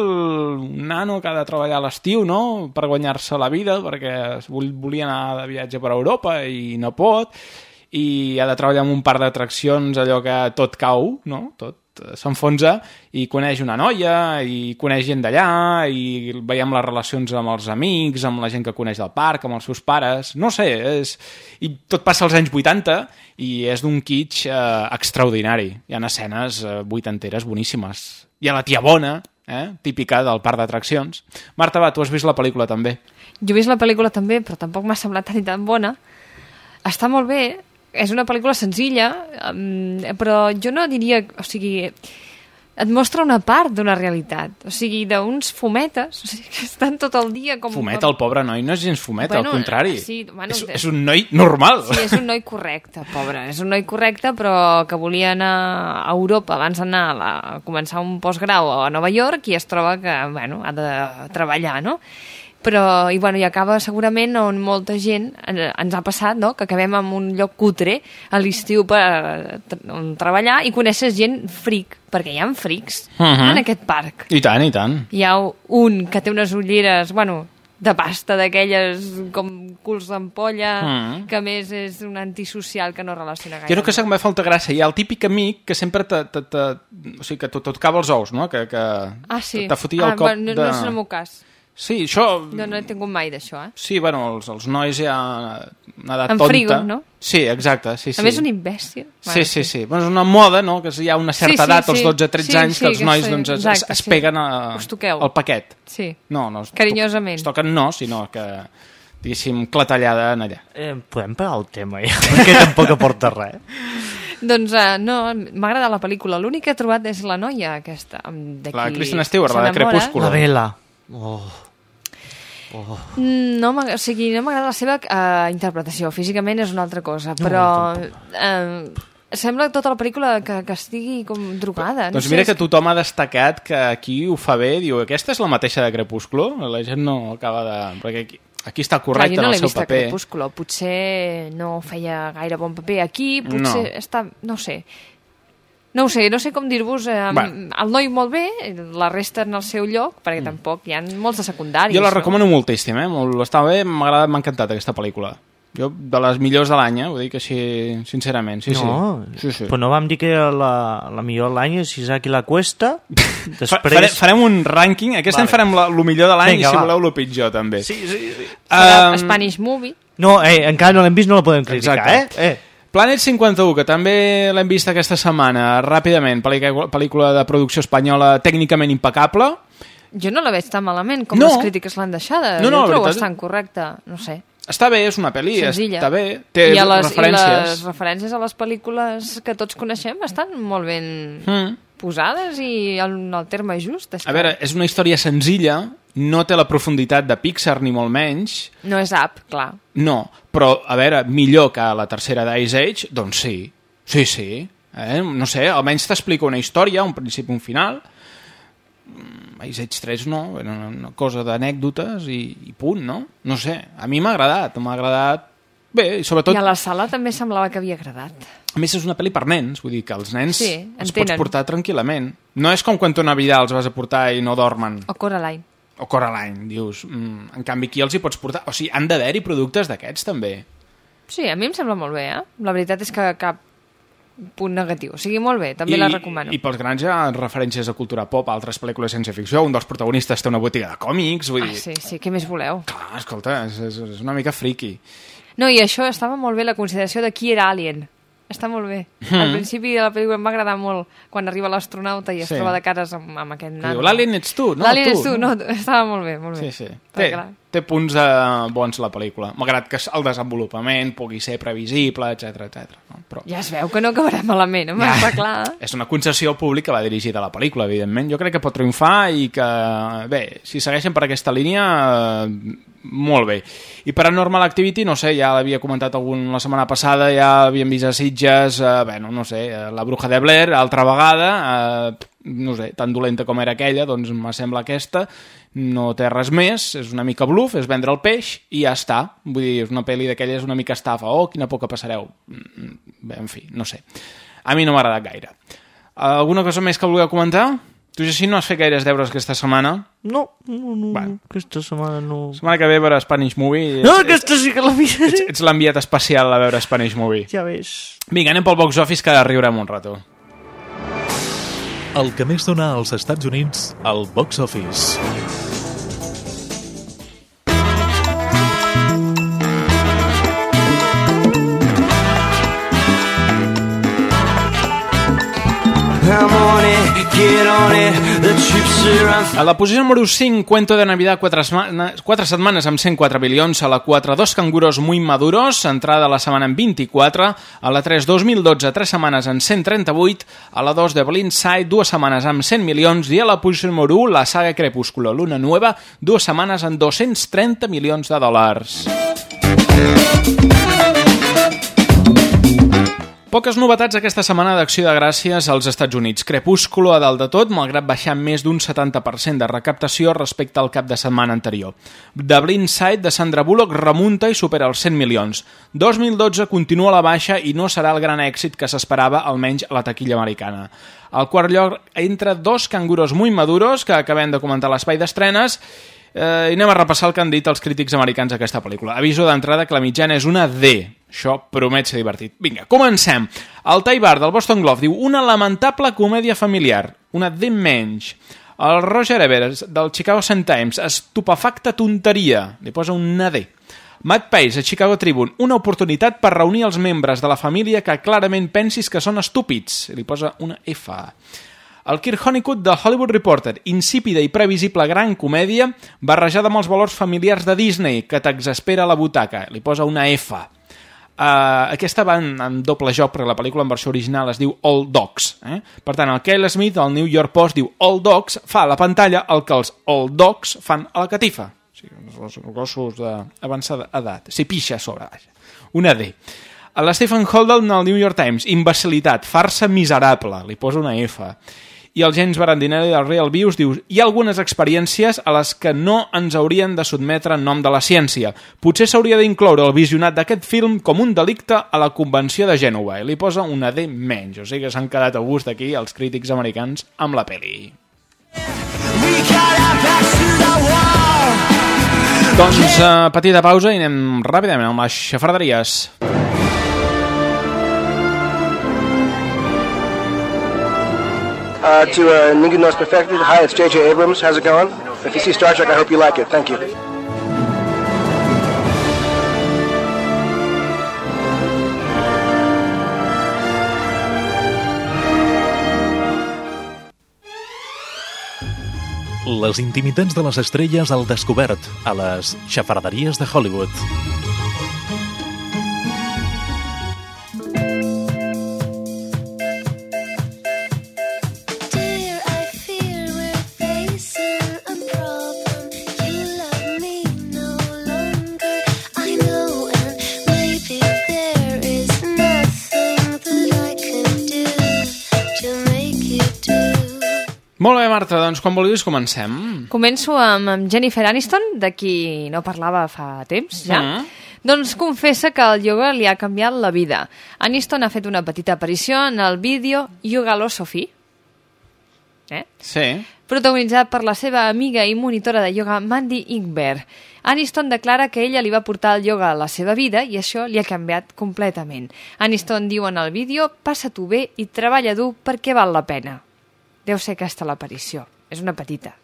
un nano que ha de treballar a l'estiu, no?, per guanyar-se la vida, perquè volia anar de viatge per Europa i no pot, i ha de treballar en un parc d'atraccions, allò que tot cau, no?, tot s'enfonsa, i coneix una noia, i coneix gent d'allà, i veiem les relacions amb els amics, amb la gent que coneix del parc, amb els seus pares, no sé, és... i tot passa als anys 80, i és d'un kitsch eh, extraordinari. Hi ha escenes eh, vuitanteres boníssimes. Hi ha la tia bona, eh, típica del parc d'atraccions. Marta, va, tu has vist la pel·lícula també. Jo he vist la pel·lícula també, però tampoc m'ha semblat tan i tan bona. Està molt bé, és una pel·lícula senzilla, però jo no diria... O sigui, et mostra una part d'una realitat. O sigui, d'uns fumetes, o sigui, que estan tot el dia com... Fumeta, el pobre noi, no és gens fumeta, Bueno, al contrari. sí, bueno, és, és un noi normal. Sí, és un noi correcte, pobre. És un noi correcte, però que volia anar a Europa abans d'anar a, la, a començar un postgrau a Nova York i es troba que, bueno, ha de treballar, no? Però, i bueno, i acaba segurament on molta gent ens ha passat, no?, que acabem en un lloc cutre a l'estiu per on treballar i coneixes gent fric, perquè hi ha frics Mhm. en aquest parc. I tant, i tant. Hi ha un que té unes ulleres, bueno, de pasta d'aquelles com culs d'ampolla, Mm. que més és un antisocial que no relaciona gaire. Jo no que se'm va falta gràcia. Hi ha el típic amic que sempre te, te, te, o sigui, que tot, tot cava els ous, no? Que, que Ah, sí. te fotia ah, el cop bueno, no, de... no és el meu cas. Sí, això... No, no he tingut mai d'això, eh? Sí, bueno, els, els nois ja una edat En tonta. frigo, no? Sí, exacte, sí, sí. A més, un imbècil. Sí, sí, sí. Bueno, és una moda, no?, que hi ha una certa Sí, sí, edat, als sí. 12-13 Sí, anys, sí, que els que nois sí, doncs, es, exacte, es, es sí. peguen a, al paquet. Sí. No, no. es- Carinyosament. Es toquen no, sinó que, diguéssim, clatellada en allà. Eh, podem parar el tema, ja, perquè tampoc aporta res. Doncs uh, no, m'ha agradat la pel·lícula. L'únic que he trobat és la noia aquesta. La Kristen Stewart, la de. Crepúsculo. La Vela. Oh. Oh. No, o sigui, no m'agrada la seva uh, interpretació. Físicament és una altra cosa, però... Uh, sembla tota la pel·lícula que, que estigui com drogada. No doncs mira que tothom ha destacat que aquí ho fa bé, diu, aquesta és la mateixa de Crepúsculo? La gent no acaba de... Perquè aquí, aquí està Clar, correcte jo no en l'he el seu vist a paper. Crepúsculo. Potser no feia gaire bon paper aquí, potser No. està... No sé. No ho sé, no sé com dir-vos. Eh, Bueno. El noi molt bé, la resta en el seu lloc, perquè tampoc hi ha molts de secundaris. Jo la no? recomano moltíssim, eh? Molt, està bé, m'ha agradat, m'ha encantat aquesta pel·lícula. Jo, de les millors de l'any, eh? Ho dic així, sincerament. Sí, no, sí. sí, sí. però no vam dir que era la, la millor de l'any és Isaac i la Cuesta. Després... Fare, farem un rànquing. Aquest Vale. any farem la, el millor de l'any i si va. voleu el pitjor, també. Sí, sí, sí. Um, Spanish Movie. No, eh, encara no l'hem vist, no la podem criticar, Exacte. eh? eh? Planet 51, que també l'hem vist aquesta setmana, ràpidament, pel·lícula, de producció espanyola tècnicament impecable. Jo no la veig tan malament com No. les crítiques l'han deixada. No, no, jo la trobo veritat- bastant correcta. No sé. Està bé, és una pel·li, Senzilla. està bé, té I, les, I referències. les referències a les pel·lícules que tots coneixem estan molt ben Mm. posades i en el terme just. És A veure, és una història senzilla, no té la profunditat de Pixar ni molt menys, No és app, clar. no, però, a veure, millor que la tercera d'Ice Age, doncs sí, sí, sí. Eh? No sé, almenys t'explica una història, un principi, un final. Mm, Ice Age 3 no, era una, cosa d'anècdotes i, i punt, no? No sé, a mi m'ha agradat, m'ha agradat bé, i sobretot... I a la sala també semblava que havia agradat. A més, és una pel·li per nens, vull dir que els nens Sí, els pots portar tranquil·lament. No és com quan tu a Navidad els vas a portar i no dormen. O Coraline. O Coraline, dius. Mm, en canvi, aquí els hi pots portar... O sigui, han d'haver-hi productes d'aquests, també. Sí, a mi em sembla molt bé, eh? La veritat és que cap punt negatiu. O sigui, molt bé, també I, la recomano. I pels grans ha referències a cultura pop, a altres pel·lícules de ciència-ficció. Un dels protagonistes té una botiga de còmics, vull Ah, dir... sí, sí, què més voleu? Clar, escolta, és, és una mica friki. No, i això estava molt bé, la consideració de qui era Alien. Està molt bé. Hmm. Al principi de la pel·lícula em va agradar molt quan arriba l'astronauta i es Sí. troba de cares amb, amb aquest Que nano. l'Alien ets tu, no? L'Alien ets tu, no, estava molt bé, molt bé. Sí, sí. Té, clar, té punts de bons la pel·lícula, malgrat que el desenvolupament pugui ser previsible, etc etc. No? Però Ja es veu que no acabarà malament, home, Ja. està clar. és una concessió al públic que va dirigida a la pel·lícula, evidentment. Jo crec que pot triomfar i que, bé, si segueixen per aquesta línia, eh, molt bé. I Paranormal Activity, no sé, ja l'havia comentat algun la setmana passada, ja havíem vist a Sitges, eh, bueno, no sé, eh, La Bruja de Blair, altra vegada, eh, no sé, tan dolenta com era aquella, doncs me sembla aquesta, no té res més, és una mica bluff, és vendre el peix i ja està. Vull dir, és una pel·li d'aquelles una mica estafa. Oh, quina poca passareu. Mm, Bé, en fi, no sé. A mi no m'ha agradat gaire. Alguna cosa més que vulgueu comentar? Tu, Jacint, no has fet gaires deures aquesta setmana? No, no, no, Bueno. aquesta setmana no... La setmana que ve a veure Spanish Movie... No, aquesta sí que la miraré. Ets, ets l'enviat especial a veure Spanish Movie. Ja ves. Vinga, anem pel box office que riurem un rato. El que més dona als Estats Units, al box office. A la posició número 5, Cuento de Navidad, 4, setmanes, 4 setmanes amb 104 bilions. A la 4, Dos canguros muy maduros, entrada la setmana en 24. A la 3, 2012, 3 setmanes en 138. A la 2, The Blind Side, 2 setmanes amb 100 milions. I a la posició número 1, la saga Crepúsculo, Luna Nueva, 2 setmanes amb 230 milions de dòlars. Poques novetats aquesta setmana d'acció de gràcies als Estats Units. Crepúsculo a dalt de tot, malgrat baixar més d'un 70% de recaptació respecte al cap de setmana anterior. The Blind Side de Sandra Bullock remunta i supera els 100 milions. 2012 continua a la baixa i no serà el gran èxit que s'esperava, almenys a la taquilla americana. Al quart lloc entra dos canguros muy maduros que acabem de comentar l'espai d'estrenes Eh, anem a repassar el que han dit els crítics americans d'aquesta pel·lícula. Aviso d'entrada que la mitjana és una D. Això promet ser divertit. Vinga, comencem. El Ty Bar del Boston Globe diu una lamentable comèdia familiar. Una D menys. El Roger Evers del Chicago Sun-Times, estupefacta tonteria. Li posa una D. Matt Pace, a Chicago Tribune, una oportunitat per reunir els membres de la família que clarament pensis que són estúpids. Li posa una F. El Kirk Honeycutt del Hollywood Reporter, insípida i previsible gran comèdia, barrejada amb els valors familiars de Disney, que t'exaspera la butaca. Li posa una F. Uh, aquesta va en, en doble joc perquè la pel·lícula en versió original es diu All Dogs eh? per tant el Kyle Smith del New York Post diu All Dogs fa a la pantalla el que els All Dogs fan a la catifa o sigui, els gossos d'avançada edat s'hi pixa a sobre una D a la Stephen Holdell del New York Times imbecilitat, farsa miserable li posa una F i el James Barandinelli del Real Views diu hi ha algunes experiències a les que no ens haurien de sotmetre en nom de la ciència. Potser s'hauria d'incloure el visionat d'aquest film com un delicte a la Convenció de Gènova i li posa una D menys, o sigui que s'han quedat a gust aquí els crítics americans amb la wall. Doncs uh, petita pausa i anem ràpidament amb les xafarderies. Uh, to uh, Ningu North Perfected, hi, it's J.J. Abrams. How's it going? If you see Star Trek, I hope you like it. Thank you. Les intimitats de les estrelles al descobert a les xafarderies de Hollywood. Molt bé, Marta, doncs quan vulguis comencem. Començo amb, amb Jennifer Aniston, de qui no parlava fa temps, ja. Mm. Doncs confessa que el ioga li ha canviat la vida. Aniston ha fet una petita aparició en el vídeo Yogalosophy, eh? Sí. protagonitzat per la seva amiga i monitora de ioga Mandy Ingber. Aniston declara que ella li va portar el ioga a la seva vida i això li ha canviat completament. Aniston diu en el vídeo «Passa-t'ho bé i treballa dur perquè val la pena». Deu ser aquesta l'aparició. És una petita.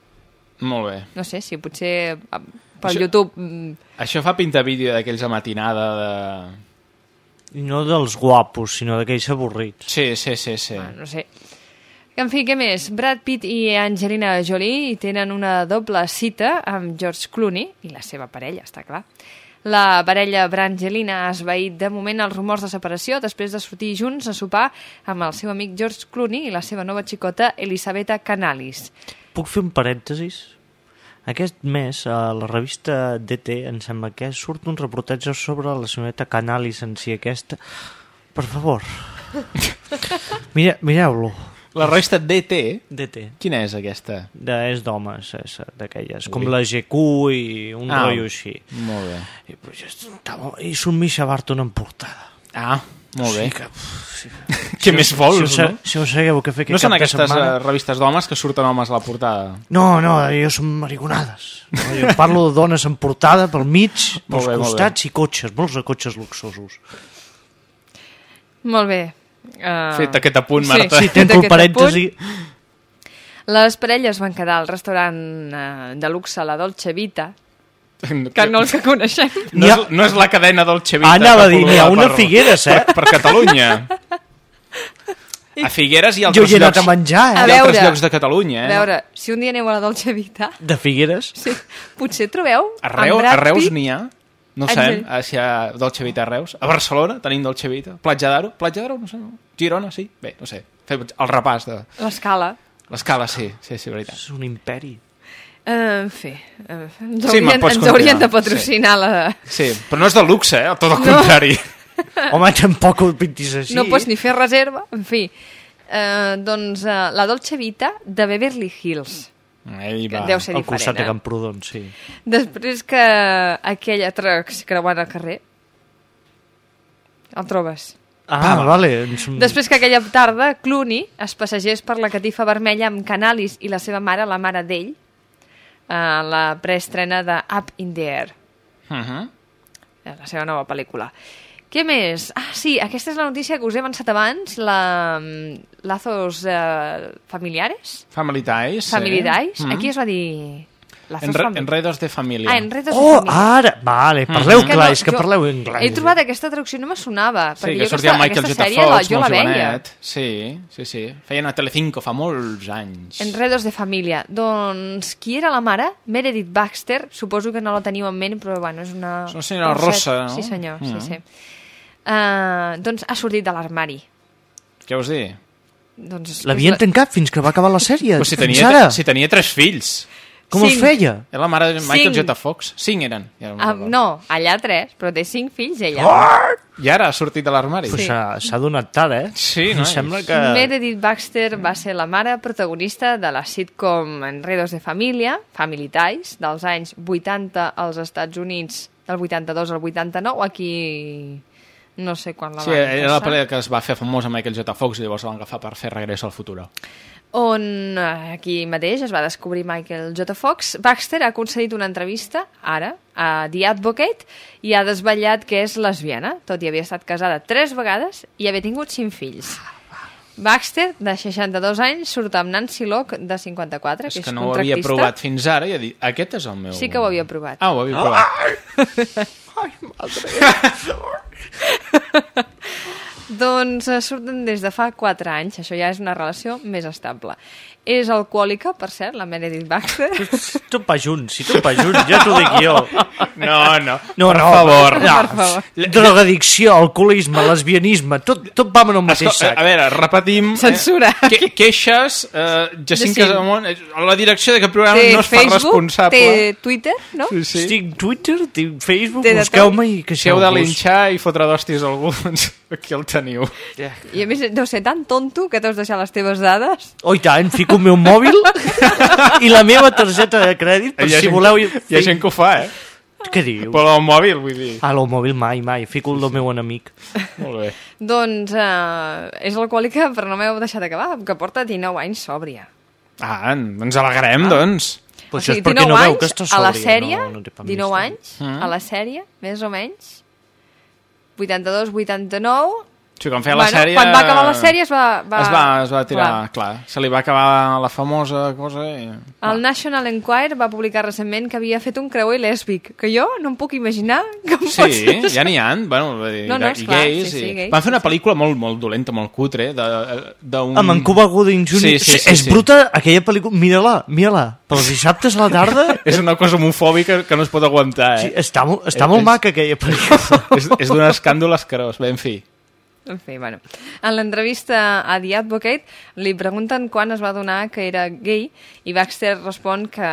Molt bé. No sé, si potser eh, pel Això- YouTube... mm, Això fa pinta vídeo d'aquells a matinada de... I no dels guapos, sinó d'aquells avorrits. Sí, sí, sí, sí. Ah, no sé. En fi, què més? Brad Pitt i Angelina Jolie tenen una doble cita amb George Clooney i la seva parella, està clar. La parella Brangelina ha esvaït de moment els rumors de separació després de sortir junts a sopar amb el seu amic George Clooney i la seva nova xicota Elisabetta Canalis. Puc fer un parèntesis? Aquest mes, a la revista DT, em sembla que surt un reportatge sobre la senyoreta Canalis en si aquesta. Per favor. Mire, mireu-lo. La resta DT? DT. Quina és aquesta? De, és d'homes, és d'aquelles. Com la GQ i un Ah, rotllo així. Molt bé. I, pues, estava, i surt Misha Barton en portada. Ah, molt bé. Sí que, sí. Què més vols, si, no? Si us sabeu què fer No aquest són aquestes setmana... uh, revistes d'homes que surten homes a la portada? No, no, jo són mariconades. No, jo parlo de dones en portada pel mig, Molt pels bé, costats i cotxes, molts de cotxes luxosos. Molt bé. Uh, Fet aquest apunt, Marta. Sí, fet tanco el aquest parèntesi. apunt. Les parelles van quedar al restaurant uh, de luxe La Dolce Vita, que no els que coneixem. No, és, no és la cadena Dolce Vita. Anava a dir, n'hi ha una per- a Figueres, eh? Per, per Catalunya. A Figueres i Jo altres hi he anat llocs, a menjar, eh? A i altres veure. llocs de Catalunya. A Eh? veure, si un dia aneu a la Dolce Vita, De Figueres? sí, potser trobeu A en Brad a Reus n'hi ha. No ho sabem sèrio? eh, si hi ha Dolce Vita a Reus. A Barcelona tenim Dolce Vita. Platja d'Aro? Platja d'Aro? No sé. No. Girona, sí? Bé, no sé. Fem el repàs de... l'escala. L'escala, sí. Sí, sí, veritat. És un imperi. Uh, en fi, uh, ens, Sí, haurien, ens haurien de patrocinar la... Sí, però no és de luxe, eh? Tot el No. contrari. Home, tampoc ho pintis així. No pots ni fer reserva, en fi. Uh, doncs uh, la Dolce Vita de Beverly Hills. Ell va. deu ser Al diferent, costat de eh? Camprodon, sí. Després que aquella trucks creuant el carrer, el trobes. Ah, vale. Ens... Després que aquella tarda Clooney es passegés per la catifa vermella amb Canalis i la seva mare, la mare d'ell, a la preestrena de Up in the Air, Uh -huh. eh, la seva nova pel·lícula. Què més? Ah, sí, aquesta és la notícia que us he avançat abans, la mm, Lazos eh, Familiares? Family Ties. Family sí. Ties? Mhm. Aquí es va dir... Lazos Enre enredos de família. Ah, enredos de Oh, família. ara! Vale, parleu Mhm. clar, és que jo parleu anglès. He trobat aquesta traducció, no me sonava. Sí, perquè que jo sortia aquesta, Michael aquesta J. sèrie Fox, jo la molt veia. jovenet. Sí, sí, sí. Feien a Telecinco fa molts anys. Enredos de família. Doncs qui era la mare? Meredith Baxter. Suposo que no la teniu en ment, però bueno, és una... És una senyora rossa, no? Sí, senyor, Mm. sí, sí. Uh, doncs ha sortit de l'armari. Què us dir? Doncs, L'havien la- tancat fins que va acabar la sèrie. Però si tenia, ara. si tenia tres fills. Com els Cinc. feia? Era la mare de Michael Cinc. J. Fox. Cinc eren. Ja no, Ah, no, allà tres, però té cinc fills, ella. I ara ha sortit de l'armari. Pues Sí. s'ha s'ha donat tard, eh? Sí, Em no? sembla que... Meredith Baxter va ser la mare protagonista de la sitcom Enredos de Família, Family Ties, dels anys 80 als Estats Units, del 82 al 89, aquí No sé quan la Sí, van era la pel·lícula que es va fer famosa amb Michael J. Fox i llavors la van agafar per fer Regreso al Futuro. on eh, aquí mateix es va descobrir Michael J. Fox. Baxter ha concedit una entrevista, ara, a The Advocate, i ha desvetllat que és lesbiana, tot i haver estat casada tres vegades i haver tingut cinc fills. Baxter, de 62 anys, surt amb Nancy Locke, de 54, És que és que no ho havia provat fins ara i ha dit, aquest és el meu... Sí que ho havia provat. Ah, ho havia provat. Doncs eh, surten des de fa 4 anys, això ja és una relació més estable. És alcohòlica, per cert, la Meredith Baxter. Tot va junts, si tot va junts, ja t'ho dic jo. No, no, No, per no, favor. No, Per favor. Drogadicció, alcoholisme, lesbianisme, tot, tot va en el mateix sac. a veure, repetim... Censura. Eh, que, queixes, eh, Jacint Jacint. Casamont, eh, la direcció d'aquest programa té no es fa Facebook, responsable. té Twitter, no? Sí, sí. Tinc Twitter, tinc Facebook, busqueu-me i Si heu queixeu-vos. de linxar i fotre d'hòsties a algú, doncs aquí el teniu. I a més, deu ser tan tonto que t'has deixat les teves dades. Oh, i tant, fico el meu mòbil i la meva targeta de crèdit, per Hi ha si gent- voleu... Hi ha gent que ho fa, eh? Què dius? Però el mòbil, vull dir. Ah, el mòbil mai, mai. Fico el del meu enemic. Molt bé. Doncs eh, és alcohòlica, però no m'heu deixat acabar, que porta 19 anys sòbria. Ah, ens alegrem, doncs. Però O sigui, 19 anys a la sèrie, no, no té pa 19 més, anys Mm. a la sèrie, més o menys, 82, 89... Sí, quan feia la bueno, sèrie... Quan va acabar la sèrie es va... va Es va, es va tirar, Clar. clar. Se li va acabar la famosa cosa i... El National Enquirer va publicar recentment que havia fet un creuer lèsbic, que jo no em puc imaginar com pot Sí, ser ja n'hi ha, bueno, No, no, i esclar, gais. sí, sí, i... gais, Van fer una pel·lícula molt, molt dolenta, molt cutre, de- d'un... Amb en Cuba Gooding Jr. Sí, sí, sí, és sí. bruta aquella pel·lícula. Mira-la, mira-la. Pels dissabtes a la tarda... És una cosa homofòbica que no es pot aguantar, eh? Sí, està, està molt És- maca aquella pel·lícula. és, és d'un escàndol escarós, bé, en fi. En fi, bueno. En l'entrevista a The Advocate li pregunten quan es va donar que era gay i Baxter respon que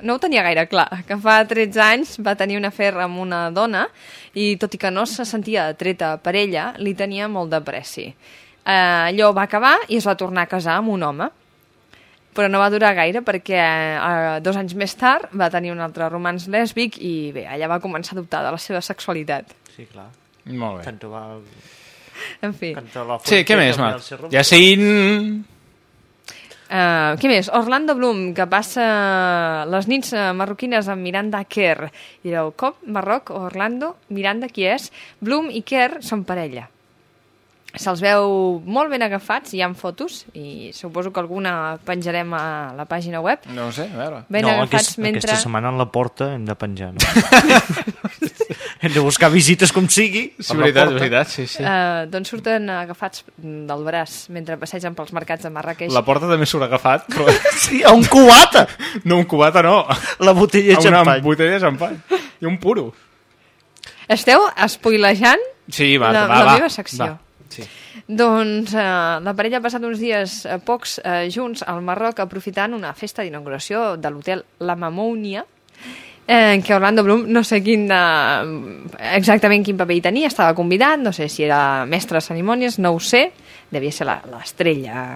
no ho tenia gaire clar, que fa 13 anys va tenir un afer amb una dona i tot i que no se sentia atreta per ella, li tenia molt de pressi. Eh, allò va acabar i es va tornar a casar amb un home però no va durar gaire perquè eh, dos anys més tard va tenir un altre romans lèsbic i bé, allà va començar a dubtar de la seva sexualitat. Sí, clar. Molt bé. Tanto va... En fi. Sí, què més, Marc? Jacint... Uh, què més? Orlando Bloom, que passa les nits uh, marroquines amb Miranda Kerr. I direu, com? Marroc, Orlando, Miranda, qui és? Bloom i Kerr són parella. Se'ls veu molt ben agafats, hi ha fotos, i suposo que alguna penjarem a la pàgina web. No sé, a veure. Ben no, agafats aquest, mentre... aquesta setmana en la porta hem de penjar. No? hem de buscar visites com sigui. Sí, veritat, veritat, sí, sí. Uh, doncs surten agafats del braç mentre passegen pels mercats de Marrakeix. La porta també surt agafat, però... Sí, a un cubata! No, un cubata no. La botella de A una xampany. botella de xampany. I un puro. Esteu espoilejant Sí, va, la, va, la va. meva secció. Va. Sí. Doncs eh, la parella ha passat uns dies eh, pocs eh, junts al Marroc aprofitant una festa d'inauguració de l'hotel La Mamounia eh, què Orlando Bloom, no sé quin eh, exactament quin paper hi tenia, estava convidat, no sé si era mestre de cerimònies, no ho sé, devia ser la- l'estrella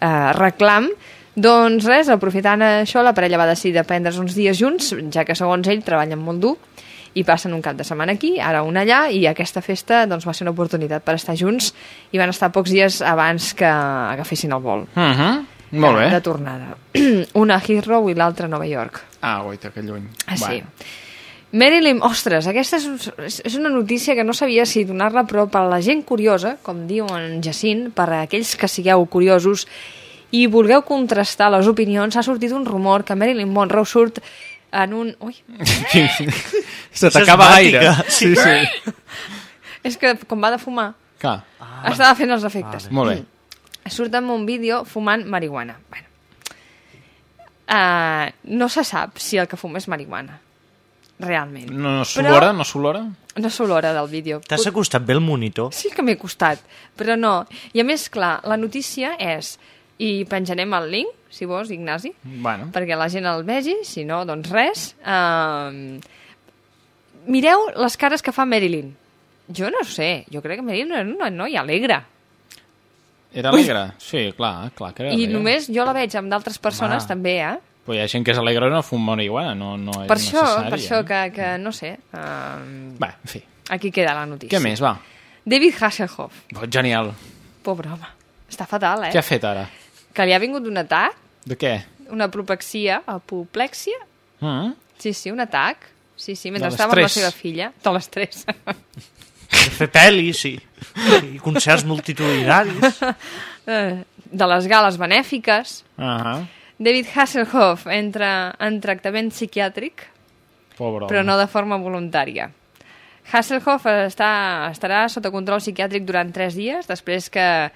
eh, reclam, doncs res, aprofitant això, la parella va decidir de prendre's uns dies junts, ja que segons ell treballen molt dur, i passen un cap de setmana aquí, ara un allà, i aquesta festa doncs, va ser una oportunitat per estar junts, i van estar pocs dies abans que agafessin el vol. Uh -huh. Molt bé. De tornada. Una a Heathrow i l'altra a Nova York. Ah, guaita, que lluny. Ah, sí. Bueno. Marilyn, ostres, aquesta és, és- és una notícia que no sabia si donar-la, però per a la gent curiosa, com diu en Jacint, per a aquells que sigueu curiosos i vulgueu contrastar les opinions, ha sortit un rumor que Marilyn Monroe surt en un... Ui, Se t'acaba l'aire. Sí, sí. és que com va de fumar, Clar. ah, estava fent els efectes. Molt bé. Surt en un vídeo fumant marihuana. Bueno. Uh, no se sap si el que fuma és marihuana. Realment. No, no s'olora, no s'olora? No s'olora del vídeo. T'has acostat bé el monitor? Sí que m'he costat, però no. I a més, clar, la notícia és... I penjarem el link, si vols, Ignasi, Bueno. perquè la gent el vegi, si no, doncs res. Uh, mireu les cares que fa Marilyn. Jo no sé, jo crec que Marilyn era una noia alegre. Era alegre? Sí, clar, clar que era I alegre. només jo la veig amb d'altres persones Ah. també, eh? Però hi ha gent que és alegre i no fuma marihuana, no, no és Per això, necessari. per això eh? que, que no sé... Uh, Va, en fi. Aquí queda la notícia. Què més, va? David Hasselhoff. Oh, genial. Pobre home. Està fatal, eh? Què ha fet ara? Que li ha vingut un atac, De què? una apoplexia, apoplexia? Mm? Sí, sí, un atac. Sí, sí, mentre estava amb la seva filla. De l'estrès. De fer pel·lis i, i concerts multitudinaris. Eh, de les gales benèfiques. Uh -huh. David Hasselhoff entra en tractament psiquiàtric, Pobre però no de forma voluntària. Hasselhoff està, estarà sota control psiquiàtric durant 3 dies, després que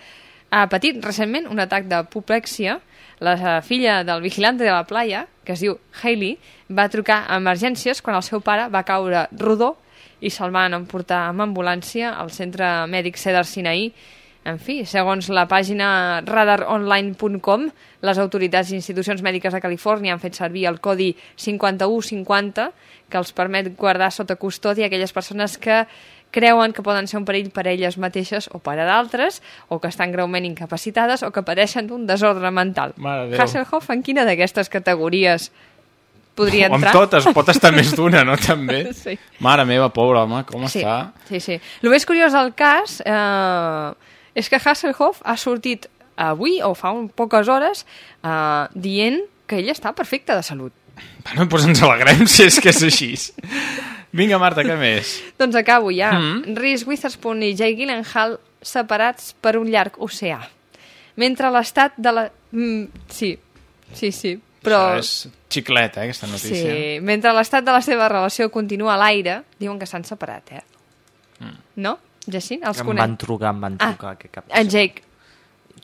ha patit recentment un atac d'apoplexia. La filla del vigilante de la playa, que es diu Hailey, va trucar a emergències quan el seu pare va caure rodó i se'l van emportar amb ambulància al centre mèdic Cedar Sinaí. En fi, segons la pàgina radaronline.com, les autoritats i institucions mèdiques de Califòrnia han fet servir el codi 5150 que els permet guardar sota custòdia aquelles persones que creuen que poden ser un perill per elles mateixes o per a d'altres, o que estan greument incapacitades o que pateixen d'un desordre mental. Hasselhoff, en quina d'aquestes categories podria O amb entrar? totes, pot estar més d'una, no? També. Sí. Mare meva, pobre home, com Sí, està? sí, sí. El més curiós del cas eh, és que Hasselhoff ha sortit avui, o fa un poques hores, eh, dient que ell està perfecte de salut. Bueno, doncs ens alegrem si és que és així. Vinga, Marta, què més? Doncs acabo ja. Mm. Mm. Reese Witherspoon i Jake Gyllenhaal separats per un llarg oceà. Mentre l'estat de la... Mm, sí, sí, sí. Però... Això és xiclet, eh, aquesta notícia. Sí, mentre l'estat de la seva relació continua a l'aire, diuen que s'han separat, eh? Mm. No? Jacint, els Em conec. van trucar, em van trucar. que cap... En Jake.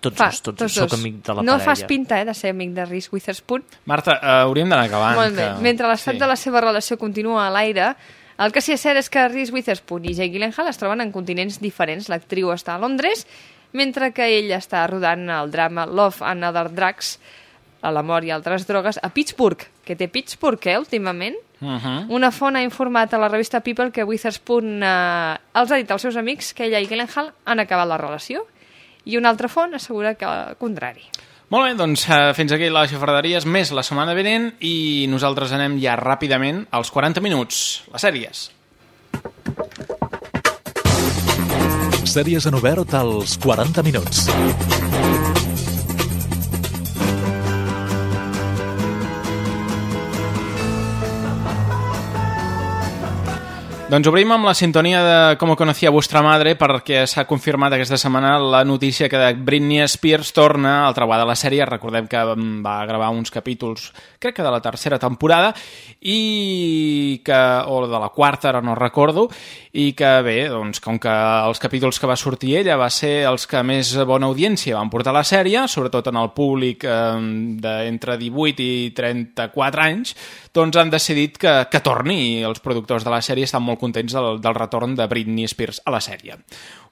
Tots Fa, dos, tots, tots soc amic de la no parella. fas pinta, eh, de ser amic de Reese Witherspoon. Marta, uh, hauríem d'anar acabant. Molt bé. Que... Mentre l'estat sí. de la seva relació continua a l'aire, el que sí és cert és que Reese Witherspoon i Jake Gyllenhaal es troben en continents diferents. L'actriu està a Londres, mentre que ell està rodant el drama Love and Other Drugs, a l'amor i altres drogues, a Pittsburgh, que té Pittsburgh, eh, últimament. Uh -huh. Una font ha informat a la revista People que Witherspoon eh, els ha dit als seus amics que ella i Gyllenhaal han acabat la relació i una altra font assegura que el contrari. Molt bé, doncs uh, fins aquí les xafarderies més la setmana vinent i nosaltres anem ja ràpidament als 40 minuts, les sèries. Sèries en obert als 40 minuts. Doncs obrim amb la sintonia de Com conocía vuestra madre perquè s'ha confirmat aquesta setmana la notícia que Britney Spears torna al treball de la sèrie. Recordem que mm, va gravar uns capítols, crec que de la tercera temporada, i que, o de la quarta, ara no recordo, i que bé, doncs, com que els capítols que va sortir ella va ser els que més bona audiència van portar la sèrie, sobretot en el públic eh, d'entre 18 i 34 anys, doncs han decidit que, que torni i els productors de la sèrie estan molt contents del, del retorn de Britney Spears a la sèrie.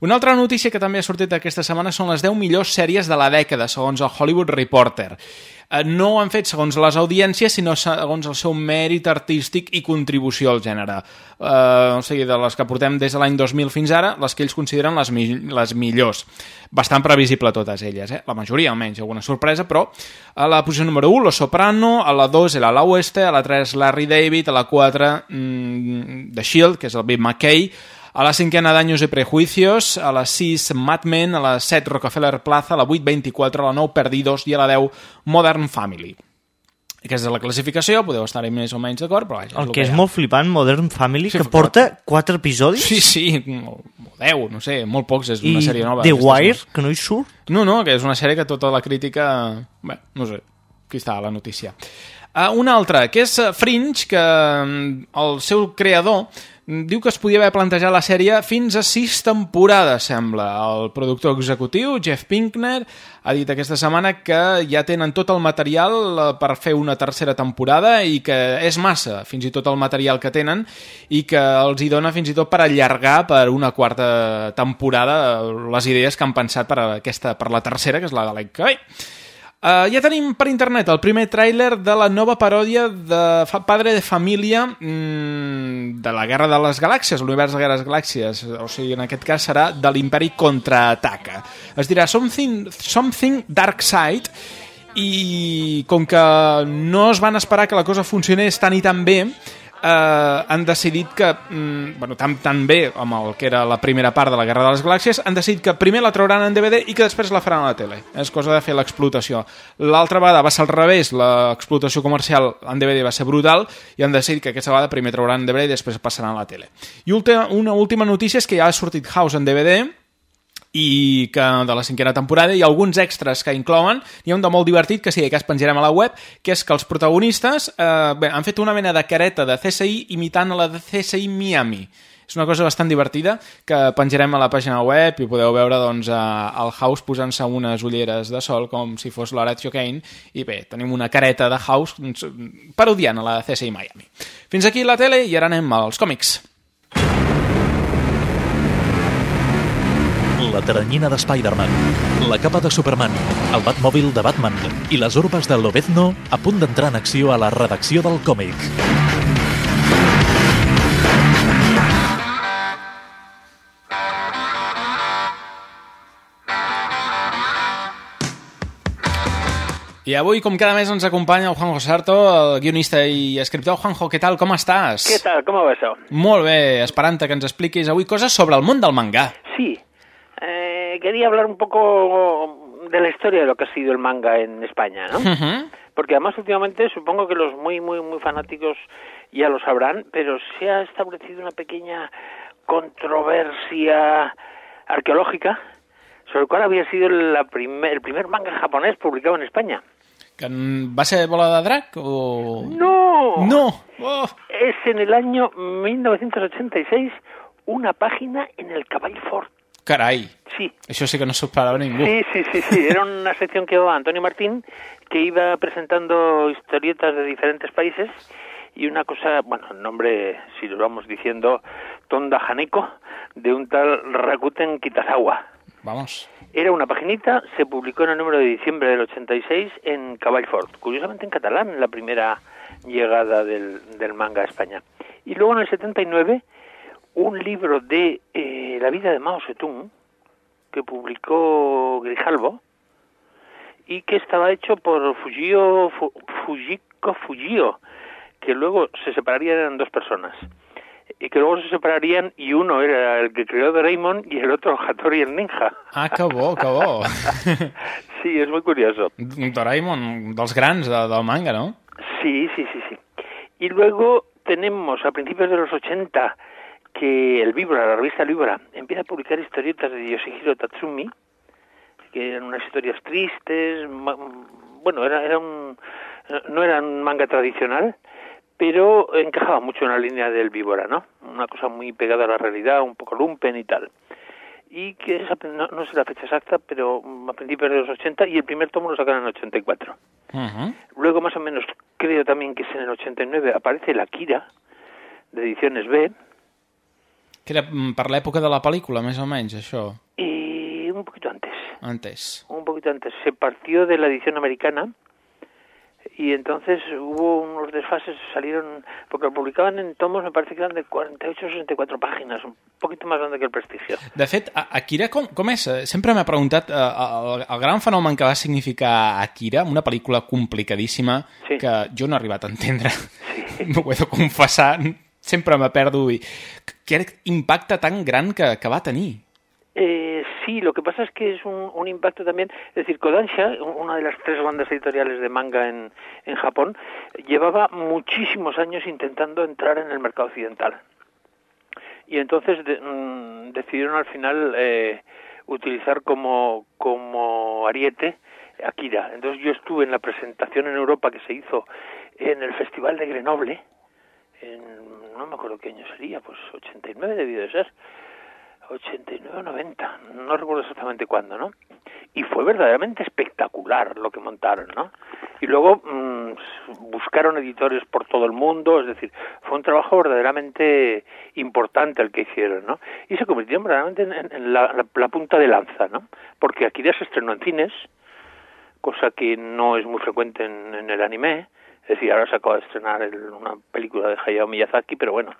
Una altra notícia que també ha sortit aquesta setmana són les 10 millors sèries de la dècada, segons el Hollywood Reporter. Eh, No ho han fet segons les audiències, sinó segons el seu mèrit artístic i contribució al gènere. Eh, o sigui, de les que portem des de l'any 2000 fins ara, les que ells consideren les, mi les millors. Bastant previsible totes elles, eh? la majoria almenys, alguna sorpresa, però a la posició número 1, Lo Soprano, a la 2, El ala oeste, a la 3, Larry David, a la 4, mm, The Shield, que és el Bill McKay, a la cinquena d'Años y Prejuicios, a la 6 Mad Men, a la 7 Rockefeller Plaza, a la 8 24, a la 9 Perdidos i a la 10 Modern Family. Aquesta és la classificació, podeu estar-hi més o menys d'acord, però vaja, El és que és ha. molt flipant, Modern Family, Sí, que porta 4 episodis. Sí, sí, o 10, no sé, molt pocs, és una I sèrie nova. The aquestes Wire, no. que no hi surt. No, no, que és una sèrie que tota la crítica... Bé, no sé, aquí està la notícia. Uh, una altra, que és eh, Fringe, que mm, el seu creador diu que es podia haver plantejat la sèrie fins a sis temporades, sembla. El productor executiu, Jeff Pinkner, ha dit aquesta setmana que ja tenen tot el material eh, per fer una tercera temporada i que és massa, fins i tot el material que tenen, i que els hi dona fins i tot per allargar per una quarta temporada eh, les idees que han pensat per, aquesta, per la tercera, que és la de l'any que ve. Uh, ja tenim per internet el primer tràiler de la nova paròdia de fa Padre de Família mm, de la Guerra de les Galàxies, l'univers de Guerres Galàxies, o sigui, en aquest cas serà de l'Imperi contraataca. Es dirà Something, Something Dark Side i com que no es van esperar que la cosa funcionés tan i tan bé, eh, han decidit que, mm, bueno, tan, tan bé amb el que era la primera part de la Guerra de les Galàxies, han decidit que primer la trauran en DVD i que després la faran a la tele. És cosa de fer l'explotació. L'altra vegada va ser al revés, l'explotació comercial en DVD va ser brutal i han decidit que aquesta vegada primer trauran en DVD i després passaran a la tele. I una última notícia és que ja ha sortit House en DVD, i que de la cinquena temporada hi ha alguns extras que inclouen, hi ha un de molt divertit que sí, que es penjarem a la web, que és que els protagonistes eh, bé, han fet una mena de careta de CSI imitant la de CSI Miami. És una cosa bastant divertida que penjarem a la pàgina web i podeu veure doncs, a, al House posant-se unes ulleres de sol com si fos l'Horatio Kane i bé, tenim una careta de House doncs, parodiant a la CSI Miami. Fins aquí la tele i ara anem als còmics La teranyina de Spider-Man, la capa de Superman, el Batmòbil de Batman i les urbes de Lobezno a punt d'entrar en acció a la redacció del còmic. I avui, com cada mes, ens acompanya el Juanjo Sarto, el guionista i escriptor. Juanjo, què tal? Com estàs? ¿Qué tal? ¿Cómo va eso? Molt bé, esperant que ens expliquis avui coses sobre el món del mangá. Sí. Eh, quería hablar un poco de la historia de lo que ha sido el manga en España, ¿no? Porque además últimamente supongo que los muy, muy, muy fanáticos ya lo sabrán, pero se ha establecido una pequeña controversia arqueológica sobre cuál había sido la primer, el primer manga japonés publicado en España. En- va ser Bola de Drac o...? ¡No! No! Oh. Es en el año 1986 una página en el Caball Carai. Sí. Això sí que no s'ho esperava ningú. Sí, sí, sí, sí. Era una sección que llevaba Antonio Martín, que iba presentando historietas de diferentes países y una cosa, bueno, el nombre, si lo vamos diciendo, Tonda Haneko, de un tal Rakuten Kitazawa. Vamos. Era una paginita, se publicó en el número de diciembre del 86 en Caball Fort, curiosamente en catalán, la primera llegada del, del manga a España. Y luego en el 79, un libro de eh, la vida de Mao Zedong, que publicó Grijalbo, y que estaba hecho por Fujio, Fu- Fujiko Fujio, que luego se separarían eran dos personas. Y que luego se separarían y uno era el que creó Doraemon y el otro Hattori el ninja. Ah, bo, que bo. Sí, es muy curioso. Doraemon, dels grans de, del manga, no? Sí, sí, sí, sí. Y luego tenemos a principios de los 80 que el Vibra, la revista Libra, empieza a publicar historietas de Yoshihiro Tatsumi, que eran unas historias tristes, bueno, era, era un, no era un manga tradicional, pero encajaba mucho en la línea del Víbora, ¿no? Una cosa muy pegada a la realidad, un poco lumpen y tal. Y que esa, no, no sé la fecha exacta, pero a principios de los 80, y el primer tomo lo sacaron en el 84. Ujú. Luego, más o menos, creo también que es en el 89, aparece la Kira, de ediciones B, Que era mm, per l'època de la pel·lícula, més o menys, això. y un poquito antes, Antes. un poquito antes. Se partió de la edición americana y entonces hubo unos desfases, salieron, porque lo publicaban en tomos, me parece que eran de 48 o 64 páginas, un poquito más grande que el Prestigio. De fet, Akira com, com és? Sempre m'he preguntat eh, el, el gran fenomen que va significar Akira, una pel·lícula complicadíssima Sí. que jo no he arribat a entendre. M'ho he de confessar, sempre me perdo. I... Qué impacte tan gran que, que. Eh, sí, lo que pasa es que es un, un impacto también. Es decir, Kodansha, una de las tres bandas editoriales de manga en, en Japón, llevaba muchísimos años intentando entrar en el mercado occidental. Y entonces de- mm, decidieron al final eh, utilizar como, como ariete Akira. Entonces yo estuve en la presentación en Europa que se hizo en el Festival de Grenoble, en, no me acuerdo qué año sería, pues 89 debió de ser. 89 o 90, no recuerdo exactamente cuándo, ¿no? Y fue verdaderamente espectacular lo que montaron, ¿no? Y luego mm, buscaron editores por todo el mundo, es decir, fue un trabajo verdaderamente importante el que hicieron, ¿no? Y se convirtieron verdaderamente en, en- la, la- punta de lanza, ¿no? Porque aquí ya se estrenó en cines, cosa que no es muy frecuente en, en el anime, es decir, ahora se acaba de estrenar el- una película de Hayao Miyazaki, pero bueno,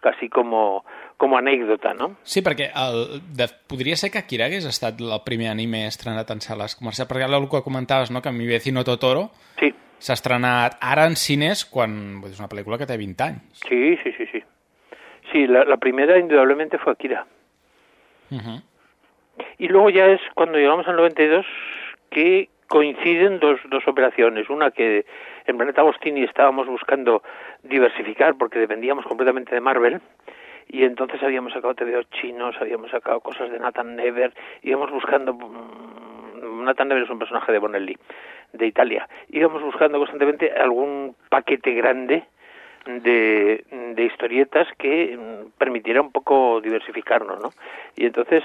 casi como, como anécdota, ¿no? Sí, perquè el, de, podria ser que Akira hagués estat el primer anime estrenat en sales comercials, perquè el que comentaves, no? que mi vecino Totoro Sí. s'ha estrenat ara en cines quan és una pel·lícula que té 20 anys. Sí, sí, sí, sí. Sí, la, la primera indudablemente fue Akira. Uh Y luego ya es cuando llegamos al 92 que coinciden dos, dos operaciones. Una que en Planeta Agostini estábamos buscando diversificar porque dependíamos completamente de Marvel. Y entonces habíamos sacado TVO chinos, habíamos sacado cosas de Nathan Never, íbamos buscando... mm, Nathan Never es un personaje de Bonelli, de Italia. Íbamos buscando constantemente algún paquete grande de, de historietas que mm, permitiera un poco diversificarnos, ¿no? Y entonces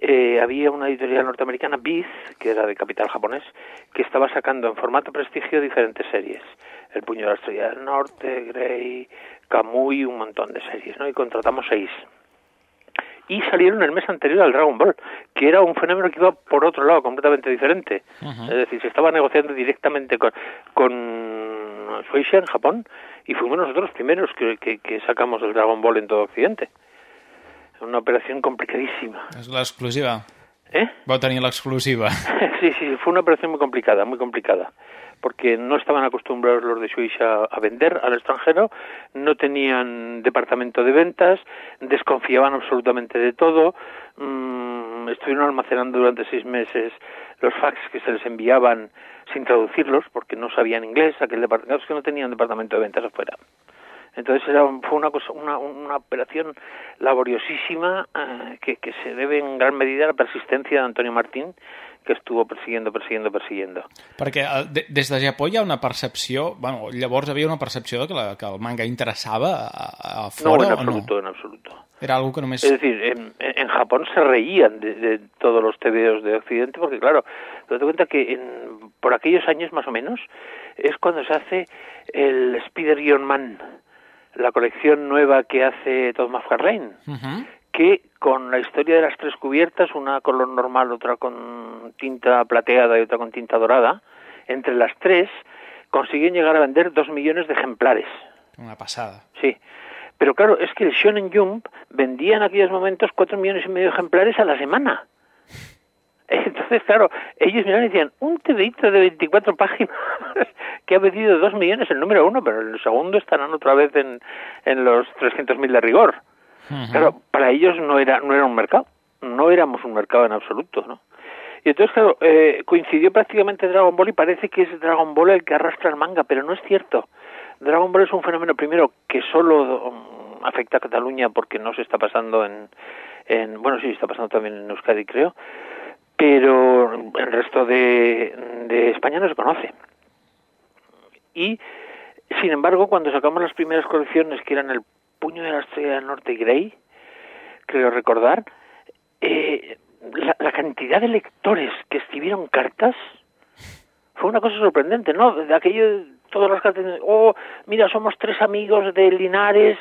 eh, había una editorial norteamericana, Biz, que era de capital japonés, que estaba sacando en formato prestigio diferentes series. El puño de la estrella del norte, Grey, Kamui, un montón de series, ¿no? Y contratamos seis. Y salieron el mes anterior al Dragon Ball, que era un fenómeno que iba por otro lado, completamente diferente. Es decir, se estaba negociando directamente con, con Shueisha en Japón y fuimos nosotros los primeros que, que, que sacamos el Dragon Ball en todo Occidente. Una operación complicadísima. És l'exclusiva. Eh? Vau tenir l'exclusiva. Sí, sí, fue una operación muy complicada, muy complicada, porque no estaban acostumbrados los de Shueisha a vender al extranjero, no tenían departamento de ventas, desconfiaban absolutamente de todo, mm, estuvieron almacenando durante seis meses los fax que se les enviaban sin traducirlos, porque no sabían inglés, aquel departamento, que no tenían departamento de ventas afuera. Entonces era, fue una, cosa, una, una operación laboriosísima eh, que se debe en gran medida a la persistencia de Antonio Martín, que estuvo persiguiendo, persiguiendo, persiguiendo. Perquè eh, de, des de Japó hi ha una percepció... Bueno, llavors havia una percepció de que, la, que el manga interessava a, a No, fora en o no? absoluto, en absoluto. Era algo que només... Es decir, en, en Japón se reían de, de todos los TVOs de Occidente porque, claro, te cuenta que en, por aquellos años más o menos es cuando se hace el Spider-Man, la colección nueva que hace Todd McFarlane, Ujú. Que con la historia de las tres cubiertas, una color normal, otra con tinta plateada y otra con tinta dorada, entre las tres consiguen llegar a vender dos millones de ejemplares. Una passada. Sí. Pero claro, es que el Shonen Jump vendía en aquellos momentos cuatro millones y medio de ejemplares a la semana. Entonces, claro, ellos miraban y decían, un TVito de 24 páginas que ha vendido dos millones el número uno, pero el segundo estarán otra vez en, en los 300.000 de rigor. Claro, para ellos no era, no era un mercado, no éramos un mercado en absoluto, ¿no? Y entonces, claro, eh, coincidió prácticamente Dragon Ball y parece que es Dragon Ball el que arrastra el manga, pero no es cierto. Dragon Ball es un fenómeno, primero, que solo mm, afecta a Cataluña porque no se está pasando en, en... Bueno, sí, está pasando también en Euskadi, creo, pero el resto de, de España no se conoce. Y, sin embargo, cuando sacamos las primeras colecciones, que eran el Puño de la Estrella del Norte Grey, creo recordar, eh, la, la cantidad de lectores que escribieron cartas fue una cosa sorprendente, ¿no? De aquello, todas las cartas, oh, mira, somos tres amigos de Linares,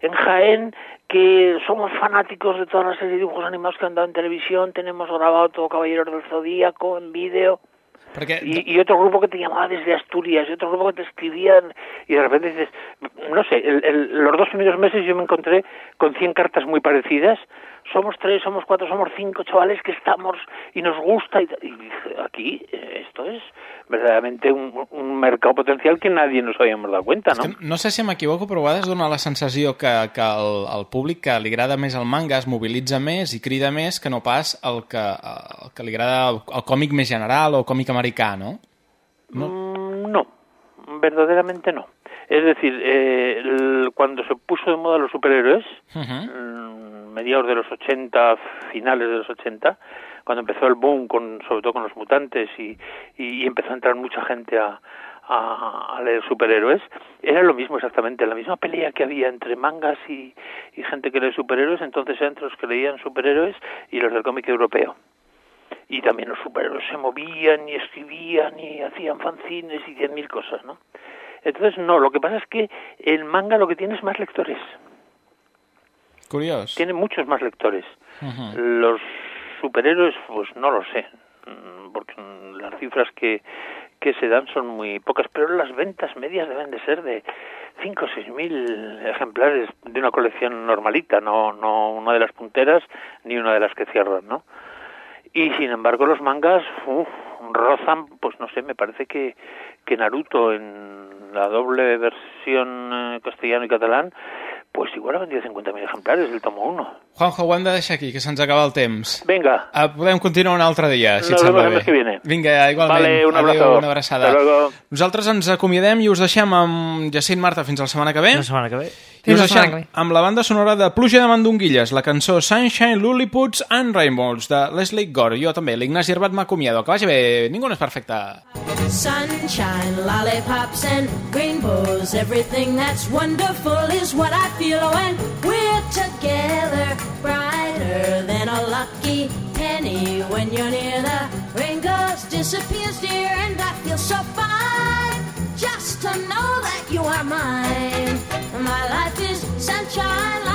en Jaén, que somos fanáticos de todas las series de dibujos animados que han dado en televisión, tenemos grabado todo Caballeros del Zodíaco en vídeo. Y, y otro grupo que te llamaba desde Asturias, y otro grupo que te escribían, y de repente dices, no sé, el- el- los dos primeros meses yo me encontré con 100 cartas muy parecidas, somos tres, somos cuatro, somos cinco chavales que estamos y nos gusta, y, y aquí eh, esto es verdaderamente un, un mercado potencial que nadie nos habíamos dado cuenta, ¿no? No sé si m'equivoco, però a vegades dona la sensació que, que el, el públic que li agrada més el manga es mobilitza més i crida més que no pas el que, el que li agrada el, el còmic més general o el còmic americà, no? Mm, No, verdaderamente no. Es decir, eh, el- cuando se puso de moda los superhéroes, mm, mediados de los 80, finales de los 80, cuando empezó el boom, con, sobre todo con los mutantes, y, empezó a entrar mucha gente a, leer superhéroes, era lo mismo exactamente, la misma pelea que había entre mangas y, y gente que lee superhéroes, entonces era entre los que leían superhéroes y los del cómic europeo y también los superhéroes se movían y escribían y hacían fanzines y diez mil cosas, ¿no? Entonces, no, lo que pasa es que el manga lo que tiene es más lectores, Curiós. tiene muchos más lectores. Los superhéroes, pues no lo sé, porque las cifras que, que se dan son muy pocas, pero las ventas medias deben de ser de 5 o 6 mil ejemplares de una colección normalita, no, no una de las punteras ni una de las que cierran, ¿no? Y sin embargo los mangas, uf, rozan, pues no sé, me parece que, que Naruto en la doble versión eh, castellano y catalán, pues igual ha vendido 50.000 ejemplares del tomo 1. Juanjo, ho hem de deixar aquí, que se'ns acaba el temps. Venga. Uh, podem continuar un altre dia, si Nos et sembla el bé. mes que viene. Vinga, igualment. Vale, un abrazo. Adéu, una abraçada. Hasta luego. Nosaltres ens acomiadem i us deixem amb Jacint Marta fins la setmana que ve. La setmana que ve. I us Fins la setmana deixem que ve. amb la banda sonora de Pluja de Mandonguilles, la cançó Sunshine, Lollipots and Rainbows de Leslie Gore. Jo també, l'Ignasi Herbat m'acomiado. Que vagi bé, ningú no és perfecte. Sunshine, lollipops, and rainbows. Everything that's wonderful is what I feel when we're together. Brighter than a lucky penny when you're near. The rain goes, disappears, dear, and I feel so fine just to know that you are mine. My life is sunshine,